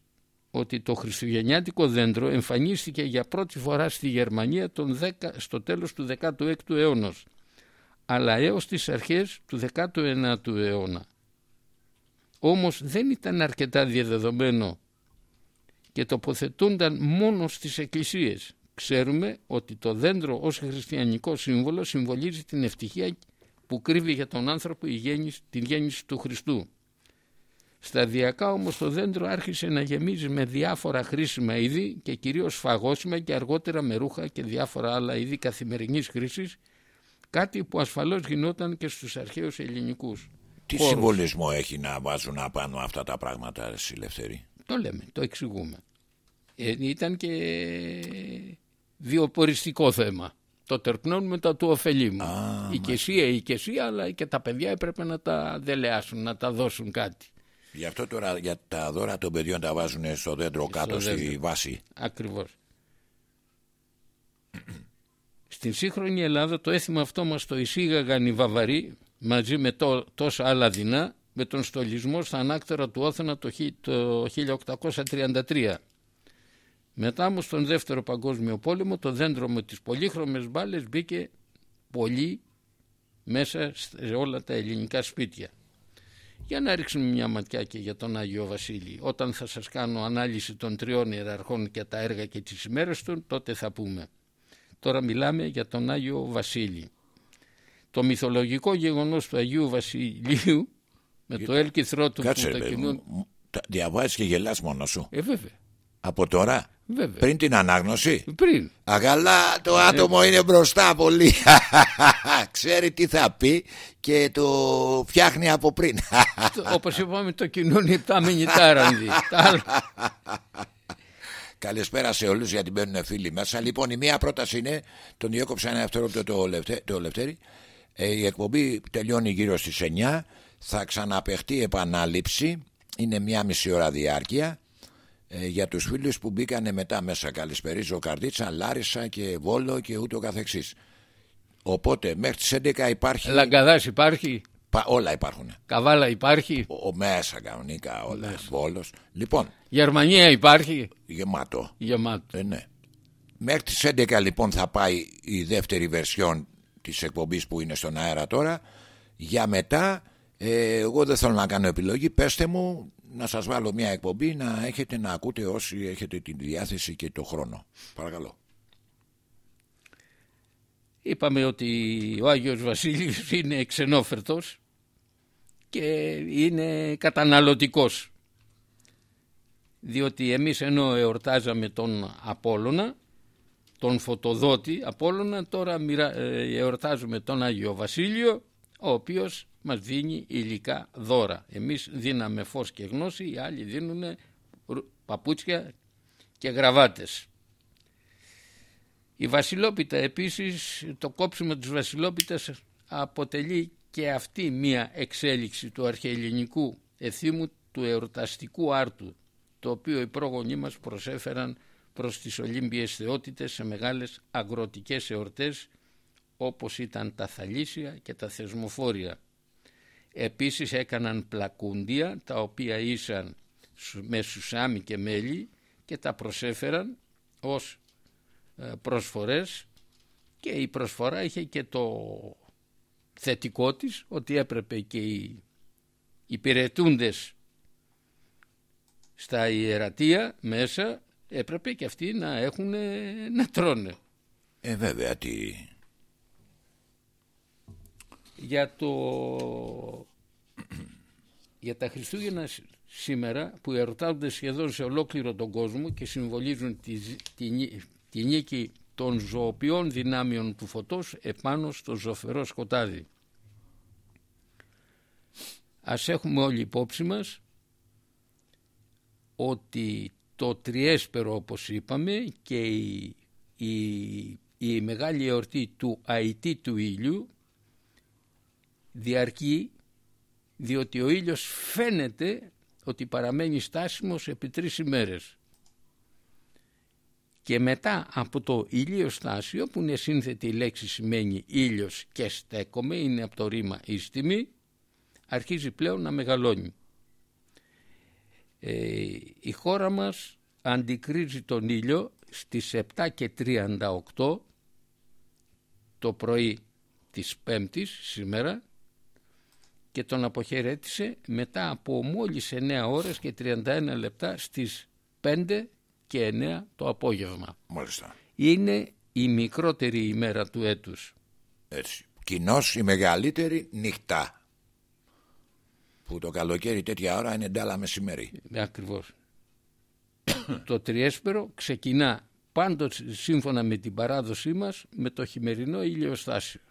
ότι το χριστουγεννιάτικο δέντρο εμφανίστηκε για πρώτη φορά στη Γερμανία τον 10, στο τέλος του 16ου αιώνας αλλά έως τις αρχές του 19ου αιώνα. Όμως δεν ήταν αρκετά διαδεδομένο και τοποθετούνταν μόνο στις εκκλησίες. ξέρουμε ότι το δέντρο ως χριστιανικό σύμβολο συμβολίζει την ευτυχία που κρύβει για τον άνθρωπο η γέννηση, την γέννηση του Χριστού. Σταδιακά όμως το δέντρο άρχισε να γεμίζει με διάφορα χρήσιμα είδη και κυρίως φαγόσιμα και αργότερα με ρούχα και διάφορα άλλα είδη καθημερινής χρήσης, κάτι που ασφαλώς γινόταν και στους αρχαίους ελληνικούς. Τι χώρους. συμβολισμό έχει να βάζουν απάνω αυτά τα πράγματα, εσύ Λευτέρη; Το λέμε, το εξηγούμε. Ε, ήταν και βιοποριστικό θέμα. Το τερπνών μετά του ωφελήμου. Α, η οικεσία, η οικεσία, αλλά και τα παιδιά έπρεπε να τα δελεάσουν, να τα δώσουν κάτι. Γι' αυτό τώρα για τα δώρα των παιδιών τα βάζουν στο δέντρο κάτω στη δέντρο. βάση. Ακριβώς. Στην σύγχρονη Ελλάδα το έθιμο αυτό μας το εισήγαγαν οι Βαβαροί μαζί με το, τόσα άλλα δεινά με τον στολισμό στα ανάκτερα του Όθωνα το, χι- το 1833. Μετά όμως στον δεύτερο παγκόσμιο πόλεμο το δέντρο με τις πολύχρωμες μπάλες μπήκε πολύ μέσα σε όλα τα ελληνικά σπίτια. Για να ρίξουμε μια ματιά και για τον Άγιο Βασίλη. Όταν θα σας κάνω ανάλυση των τριών ιεραρχών και τα έργα και τις ημέρες του, τότε θα πούμε. Τώρα μιλάμε για τον Άγιο Βασίλη. Το μυθολογικό γεγονός του Αγίου Βασιλείου με το έλκυθρό του Κάτσε, που ρε, το παιδί κινούν... μου. Μου- τα Διαβάζεις και γελάς μόνος σου. Ε βέβαια, Από τώρα, βέβαια. πριν την ανάγνωση. Πριν. Αγαλά το άτομο είναι μπροστά πολύ. Ξέρει τι θα πει και το φτιάχνει από πριν. Όπως είπαμε το κοινωνί τα μηνυτάρανδι. Τα άλλα. Καλησπέρα σε όλους γιατί μπαίνουν φίλοι μέσα. Λοιπόν, η μία πρόταση είναι, τον διέκοψα ένα δευτερόλεπτο το, Λευτε, το Λευτέρη. Ε, η εκπομπή τελειώνει γύρω στις 9. Θα ξαναπεχτεί επανάληψη. Είναι μία μισή ώρα διάρκεια. Ε, για τους φίλους που μπήκανε μετά μέσα. Καλησπερίζω Καρδίτσα, Λάρισα και Βόλο και ούτω καθεξής. Οπότε μέχρι τις 11 υπάρχει... Λαγκαδάς υπάρχει, Πα- όλα υπάρχουν. Καβάλα υπάρχει, Ο, ο μέσα κανονικά όλα. Βόλος. Λοιπόν, Γερμανία υπάρχει, γεμάτο. γεμάτο. Ε, ναι. Μέχρι τις 11 λοιπόν θα πάει η δεύτερη βερσιόν της εκπομπής που είναι στον αέρα τώρα. Για μετά, ε, εγώ δεν θέλω να κάνω επιλογή. Πέστε μου να σας βάλω μια εκπομπή να έχετε να ακούτε όσοι έχετε τη διάθεση και το χρόνο. Παρακαλώ. Είπαμε ότι ο Άγιος Βασίλης είναι ξενόφερτος και είναι καταναλωτικός. Διότι εμείς ενώ εορτάζαμε τον Απόλλωνα, τον φωτοδότη Απόλλωνα, τώρα μοιρα- ε, εορτάζουμε τον Άγιο Βασίλειο, ο οποίος μας δίνει υλικά δώρα. Εμείς δίναμε φως και γνώση, οι άλλοι δίνουν ρου- παπούτσια και γραβάτες. Η βασιλόπιτα επίσης, το κόψιμο της βασιλόπιτας αποτελεί και αυτή μία εξέλιξη του αρχαιελληνικού εθήμου του εορταστικού άρτου, το οποίο οι πρόγονοί μας προσέφεραν προς τις Ολύμπιες θεότητες σε μεγάλες αγροτικές εορτές όπως ήταν τα θαλήσια και τα θεσμοφόρια. Επίσης έκαναν πλακούντια τα οποία ήσαν σου- με σουσάμι και μέλι και τα προσέφεραν ως ε, προσφορές και η προσφορά είχε και το θετικό της ότι έπρεπε και οι υπηρετούντες στα ιερατεία μέσα έπρεπε και αυτοί να έχουν να τρώνε. Ε βέβαια τι... για το για τα Χριστούγεννα σ- σήμερα που ερωτάζονται σχεδόν σε ολόκληρο τον κόσμο και συμβολίζουν τη, ζ- τη, νί- τη νίκη των ζωοποιών δυνάμεων του φωτός επάνω στο ζωφερό σκοτάδι. Ας έχουμε όλοι υπόψη μας ότι το τριέσπερο όπως είπαμε και η, η, η μεγάλη εορτή του αητή του ήλιου διαρκεί διότι ο ήλιος φαίνεται ότι παραμένει στάσιμος επί τρεις ημέρες. Και μετά από το ηλιοστάσιο που είναι σύνθετη η λέξη σημαίνει ήλιος και στέκομαι, είναι από το ρήμα ίστιμη, αρχίζει πλέον να μεγαλώνει. Ε, η χώρα μας αντικρίζει τον ήλιο στις 7 και 38 το πρωί της Πέμπτης σήμερα και τον αποχαιρέτησε μετά από μόλις 9 ώρες και 31 λεπτά στις 5 και 9 το απόγευμα. Μάλιστα. είναι η μικρότερη ημέρα του έτους. Έτσι. Κοινώς η μεγαλύτερη νυχτά. Που το καλοκαίρι τέτοια ώρα είναι ντάλα μεσημέρι. Ε, Ακριβώς. το τριέσπερο ξεκινά πάντοτε σύμφωνα με την παράδοσή μας με το χειμερινό ηλιοστάσιο.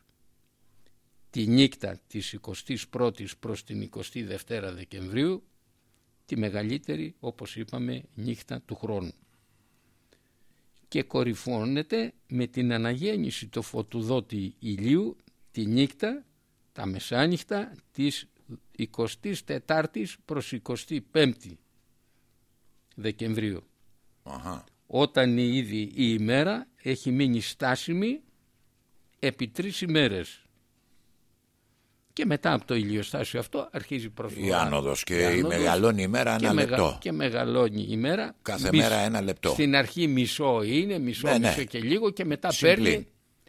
Τη νύχτα της 21ης προς την 22η Δεκεμβρίου τη μεγαλύτερη όπως είπαμε νύχτα του χρόνου. Και κορυφώνεται με την αναγέννηση του φωτουδότη ηλίου τη νύχτα, τα μεσάνυχτα της 24ης προς 25η Δεκεμβρίου. Αχα. όταν ήδη η ημέρα έχει μείνει στάσιμη επί τρεις ημέρες και μετά από το ηλιοστάσιο αυτό αρχίζει η προσφορά. Η άνοδος και η, άνοδος μεγαλώνει ημέρα και ένα μεγα- λεπτό. Και μεγαλώνει η ημέρα. Κάθε Μισ- μέρα ένα λεπτό. Στην αρχή μισό είναι, μισό, Ναι, ναι. μισό και λίγο και μετά Συμπλή. παίρνει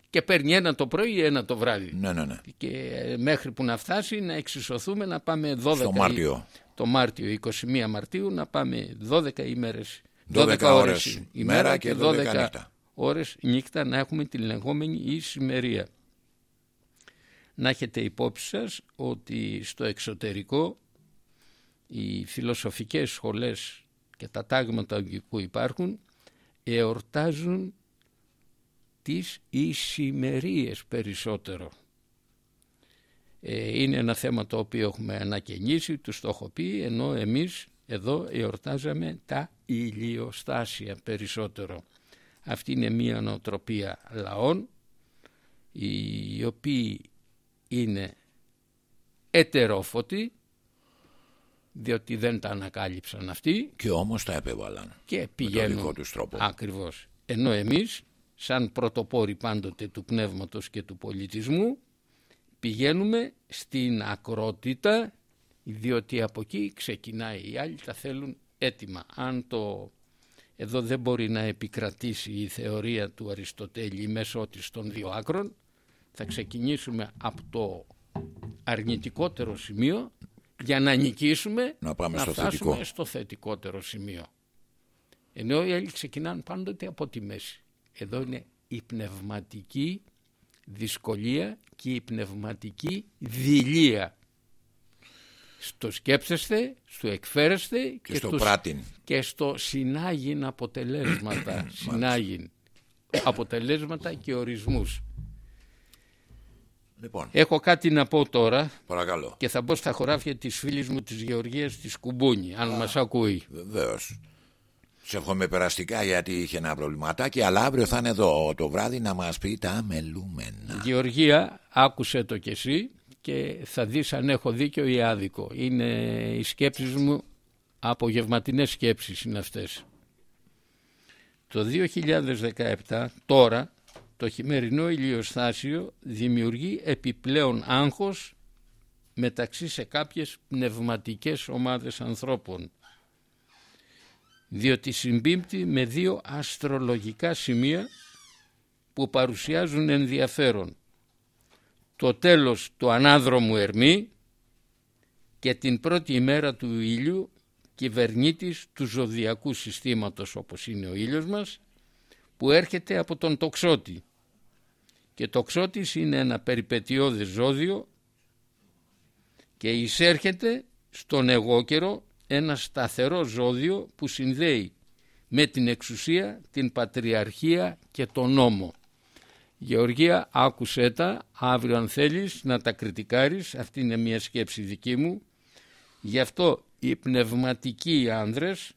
και παίρνει ένα το πρωί ένα το βράδυ. Ναι, ναι, ναι. Και ε, μέχρι που να φτάσει να εξισωθούμε να πάμε 12 Στο ή- Μάρτιο. Το Μάρτιο, 21 Μαρτίου να πάμε 12 ημέρες. 12 ώρες ημέρα ημέρα και και 12 12 νύχτα. ώρες νύχτα να έχουμε την λεγόμενη ησημερία. Να έχετε υπόψη σας ότι στο εξωτερικό οι φιλοσοφικές σχολές και τα τάγματα που υπάρχουν εορτάζουν τις ησημερίες περισσότερο. Ε, είναι ένα θέμα το οποίο έχουμε ανακαινήσει, τους το έχω πει, ενώ εμείς εδώ εορτάζαμε τα ηλιοστάσια περισσότερο. Αυτή είναι μια νοοτροπία λαών, οι οποίοι είναι ετερόφωτοι, διότι δεν τα ανακάλυψαν αυτοί Και όμως τα επέβαλαν. και πηγαίνουν δικό τους τρόπο. ακριβώς ενώ εμείς σαν πρωτοπόροι πάντοτε του πνεύματος και του πολιτισμού πηγαίνουμε στην ακρότητα διότι από εκεί ξεκινάει οι άλλοι τα θέλουν έτοιμα αν το εδώ δεν μπορεί να επικρατήσει η θεωρία του Αριστοτέλη μέσω της των δύο άκρων θα ξεκινήσουμε από το αρνητικότερο σημείο για να νικήσουμε Να πάμε στο φτάσουμε θετικό. στο θετικότερο σημείο. Ενώ οι άλλοι ξεκινάνε πάντοτε από τη μέση. Εδώ είναι η πνευματική δυσκολία και η πνευματική δειλία. Στο σκέψεστε, στο εκφέρεστε Και στο στους- πράτην. και στο συνάγειν αποτελέσματα. συνάγειν αποτελέσματα και ορισμούς. Λοιπόν, Έχω κάτι να πω τώρα παρακαλώ. και θα μπω στα χωράφια της φίλης μου της Γεωργίας της Κουμπούνη, αν μας ακούει. Βεβαίως. Σε εύχομαι περαστικά γιατί είχε ένα προβληματάκι, αλλά αύριο θα είναι εδώ το βράδυ να μας πει τα μελούμενα. Γεωργία, άκουσε το κι εσύ και θα δεις αν έχω δίκιο ή άδικο. Είναι οι σκέψεις μου, απογευματινές σκέψεις είναι αυτές. Το 2017, τώρα, το χειμερινό ηλιοστάσιο δημιουργεί επιπλέον άγχος μεταξύ σε κάποιες πνευματικές ομάδες ανθρώπων διότι συμπίπτει με δύο αστρολογικά σημεία που παρουσιάζουν ενδιαφέρον. Το τέλος του ανάδρομου Ερμή και την πρώτη ημέρα του ήλιου κυβερνήτης του ζωδιακού συστήματος όπως είναι ο ήλιος μας που έρχεται από τον τοξότη και τοξότης είναι ένα περιπετειώδες ζώδιο και εισέρχεται στον εγώκερο ένα σταθερό ζώδιο που συνδέει με την εξουσία, την πατριαρχία και τον νόμο. Γεωργία, άκουσέ τα, αύριο αν θέλεις να τα κριτικάρεις, αυτή είναι μια σκέψη δική μου. Γι' αυτό οι πνευματικοί άνδρες,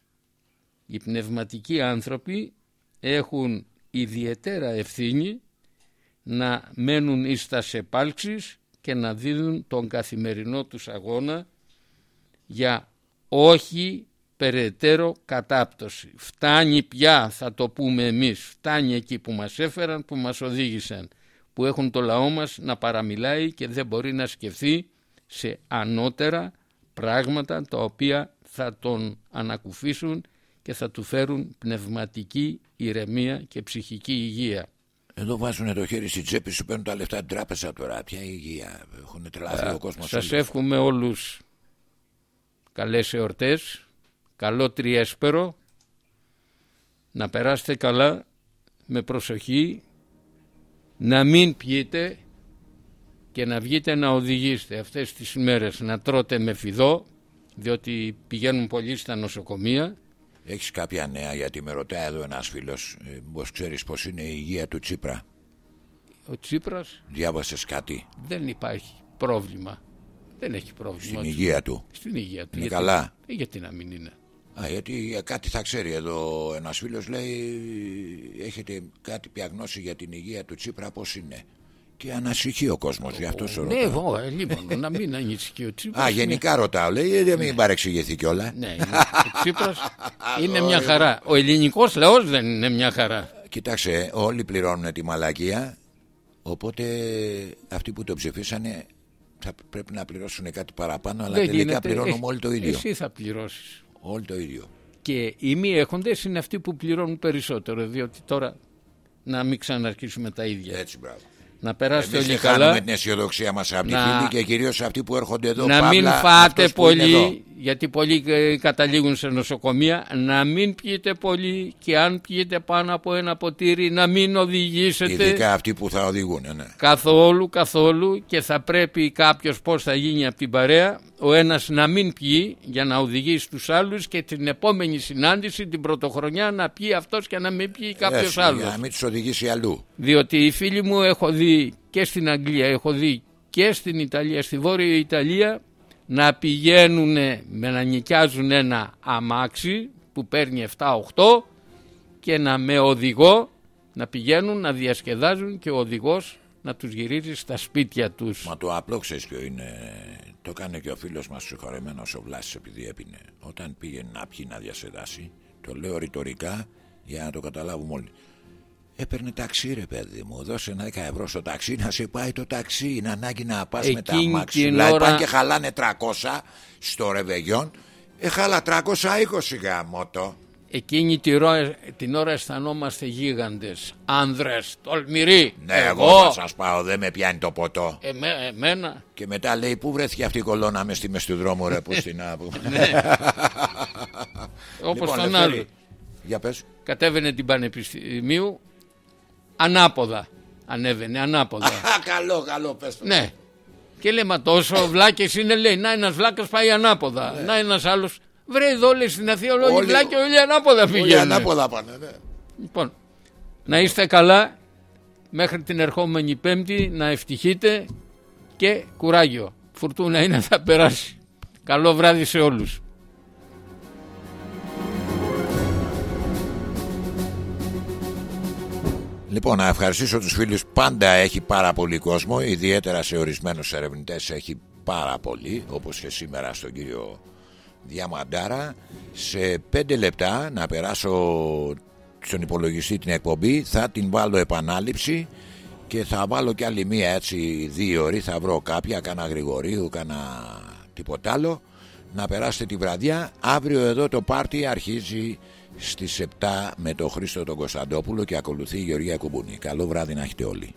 οι πνευματικοί άνθρωποι έχουν ιδιαίτερα ευθύνη να μένουν εις τα επάλξεις και να δίνουν τον καθημερινό τους αγώνα για όχι περαιτέρω κατάπτωση. Φτάνει πια θα το πούμε εμείς, φτάνει εκεί που μας έφεραν, που μας οδήγησαν, που έχουν το λαό μας να παραμιλάει και δεν μπορεί να σκεφτεί σε ανώτερα πράγματα τα οποία θα τον ανακουφίσουν και θα του φέρουν πνευματική ηρεμία και ψυχική υγεία. Εδώ βάζουν το χέρι στη τσέπη σου, παίρνουν τα λεφτά την τράπεζα τώρα. Ποια υγεία. Έχουν τρελαθεί ο κόσμος. Σας εύχομαι όλους καλές εορτές, καλό τριέσπερο, να περάσετε καλά, με προσοχή να μην πιείτε και να βγείτε να οδηγήσετε αυτές τις μέρες να τρώτε με φιδό διότι πηγαίνουν πολλοί στα νοσοκομεία Έχεις κάποια νέα γιατί με ρωτάει εδώ ένας φίλος ε, Πώς ξέρεις πως είναι η υγεία του Τσίπρα; Ο Τσίπρας; Διάβασες κάτι; Δεν υπάρχει πρόβλημα. Δεν έχει πρόβλημα στην ο υγεία του. Στην υγεία του. Είναι γιατί, καλά; Ε, γιατί να μην είναι; Α, γιατί κάτι θα ξέρει εδώ ένας φίλος λέει έχετε κάτι πια γνώση για την υγεία του Τσίπρα πώς είναι; Και ανασυχεί ο κόσμος γι' αυτό σου ναι ρωτάω. εγώ ε, λοιπόν να μην ανησυχεί ο Τσίπρας Α, είναι- γενικά ρωτάω, λέει, ε, δεν μην παρεξηγηθεί κιόλα. ναι, είναι- ο Τσίπρας είναι μια χαρά ο ελληνικός λαός δεν είναι μια χαρά Κοιτάξτε, όλοι πληρώνουν τη μαλακία, οπότε αυτοί που το ψηφίσανε θα πρέπει να πληρώσουν κάτι παραπάνω, αλλά δεν τελικά γίνεται πληρώνουμε Ε, όλοι το ίδιο. εσύ θα πληρώσεις Όλοι το ίδιο. και οι μη έχοντες είναι αυτοί που πληρώνουν περισσότερο διότι τώρα να μην ξαναρχίσουμε τα ίδια Έτσι, μπράβο. Να περάσετε Εμείς όλοι δεν χάνουμε καλά την αισιοδοξία μας από τη Να- φίλη και κυρίως αυτοί που έρχονται εδώ. να Παύλα, μην φάτε αυτός που είναι εδώ. πολύ γιατί πολλοί ε, καταλήγουν σε νοσοκομεία να μην πιείτε πολύ και αν πιείτε πάνω από ένα ποτήρι να μην οδηγήσετε Ειδικά αυτοί που θα οδηγούν. Ναι. καθόλου καθόλου και θα πρέπει κάποιος πώς θα γίνει από την παρέα ο ένας να μην πιει για να οδηγήσει τους άλλους και την επόμενη συνάντηση την πρωτοχρονιά να πιει αυτός και να μην πιει κάποιος Έτσι, άλλος Για να μην τους οδηγήσει αλλού. διότι οι φίλοι μου έχω δει και στην Αγγλία, έχω δει και στην Ιταλία, στη Βόρεια Ιταλία να πηγαίνουν με να νοικιάζουν ένα αμάξι που παίρνει 7-8 και να με οδηγό να πηγαίνουν να διασκεδάζουν και ο οδηγός να τους γυρίζει στα σπίτια τους. Μα το απλό ξέρεις ποιο είναι. Το κάνει και ο φίλος μας συγχωρεμένος ο Βλάσης επειδή έπινε. Όταν πήγαινε να πιει να διασκεδάσει, το λέω ρητορικά για να το καταλάβουμε όλοι. Έπαιρνε ταξί ρε παιδί μου, δώσε ένα 10 ευρώ στο ταξί να σε πάει το ταξί. Είναι ανάγκη να πας με τα Εκείνη αμάξι. την Δηλαδή ώρα- πάνε και χαλάνε 300 στο ρεβεγιόν. Ε, χάλα 320 γαμότο. Εκείνη τη ρο- την ώρα αισθανόμαστε γίγαντες, άνδρες, τολμηροί. Ναι, εγώ, θα σας πάω, δεν με πιάνει το ποτό. εμέ- εμένα, Και μετά λέει, πού βρέθηκε αυτή η κολόνα μες στη μες του δρόμου ρε που στην άπου. όπως Λοιπόν, τον Λευτέρη, άλλο. Για πες. κατέβαινε την Πανεπιστημίου ανάποδα. Ανέβαινε ανάποδα. Α, καλό, καλό, πες το. ναι. Και λέει, μα τόσο βλάκες είναι, λέει, να ένας βλάκας πάει ανάποδα. Να ένας άλλος, βρε εδώ λέει στην Αθήνα όλοι οι Όλοι- βλάκες όλοι ανάποδα Όλοι πηγαίνουν. ανάποδα πάνε, ναι. Λοιπόν, να είστε καλά μέχρι την ερχόμενη Πέμπτη, να ευτυχείτε και κουράγιο. Φουρτούνα είναι, θα περάσει. Καλό βράδυ σε όλους. Λοιπόν, να ευχαριστήσω τους φίλους. Πάντα έχει πάρα πολύ κόσμο, ιδιαίτερα σε ορισμένους ερευνητές έχει πάρα πολύ, όπως και σήμερα στον κύριο Διαμαντάρα. Σε πέντε λεπτά να περάσω στον υπολογιστή την εκπομπή, θα την βάλω επανάληψη και θα βάλω κι άλλη μία έτσι δύο ώρες, θα βρω κάποια, κάνα Γρηγορίου, κάνα τίποτα άλλο. Να περάσετε τη βραδιά. Αύριο εδώ το πάρτι αρχίζει στις 7 με τον Χρήστο τον Κωνσταντόπουλο και ακολουθεί η Γεωργία Κουμπούνη. Καλό βράδυ να έχετε όλοι.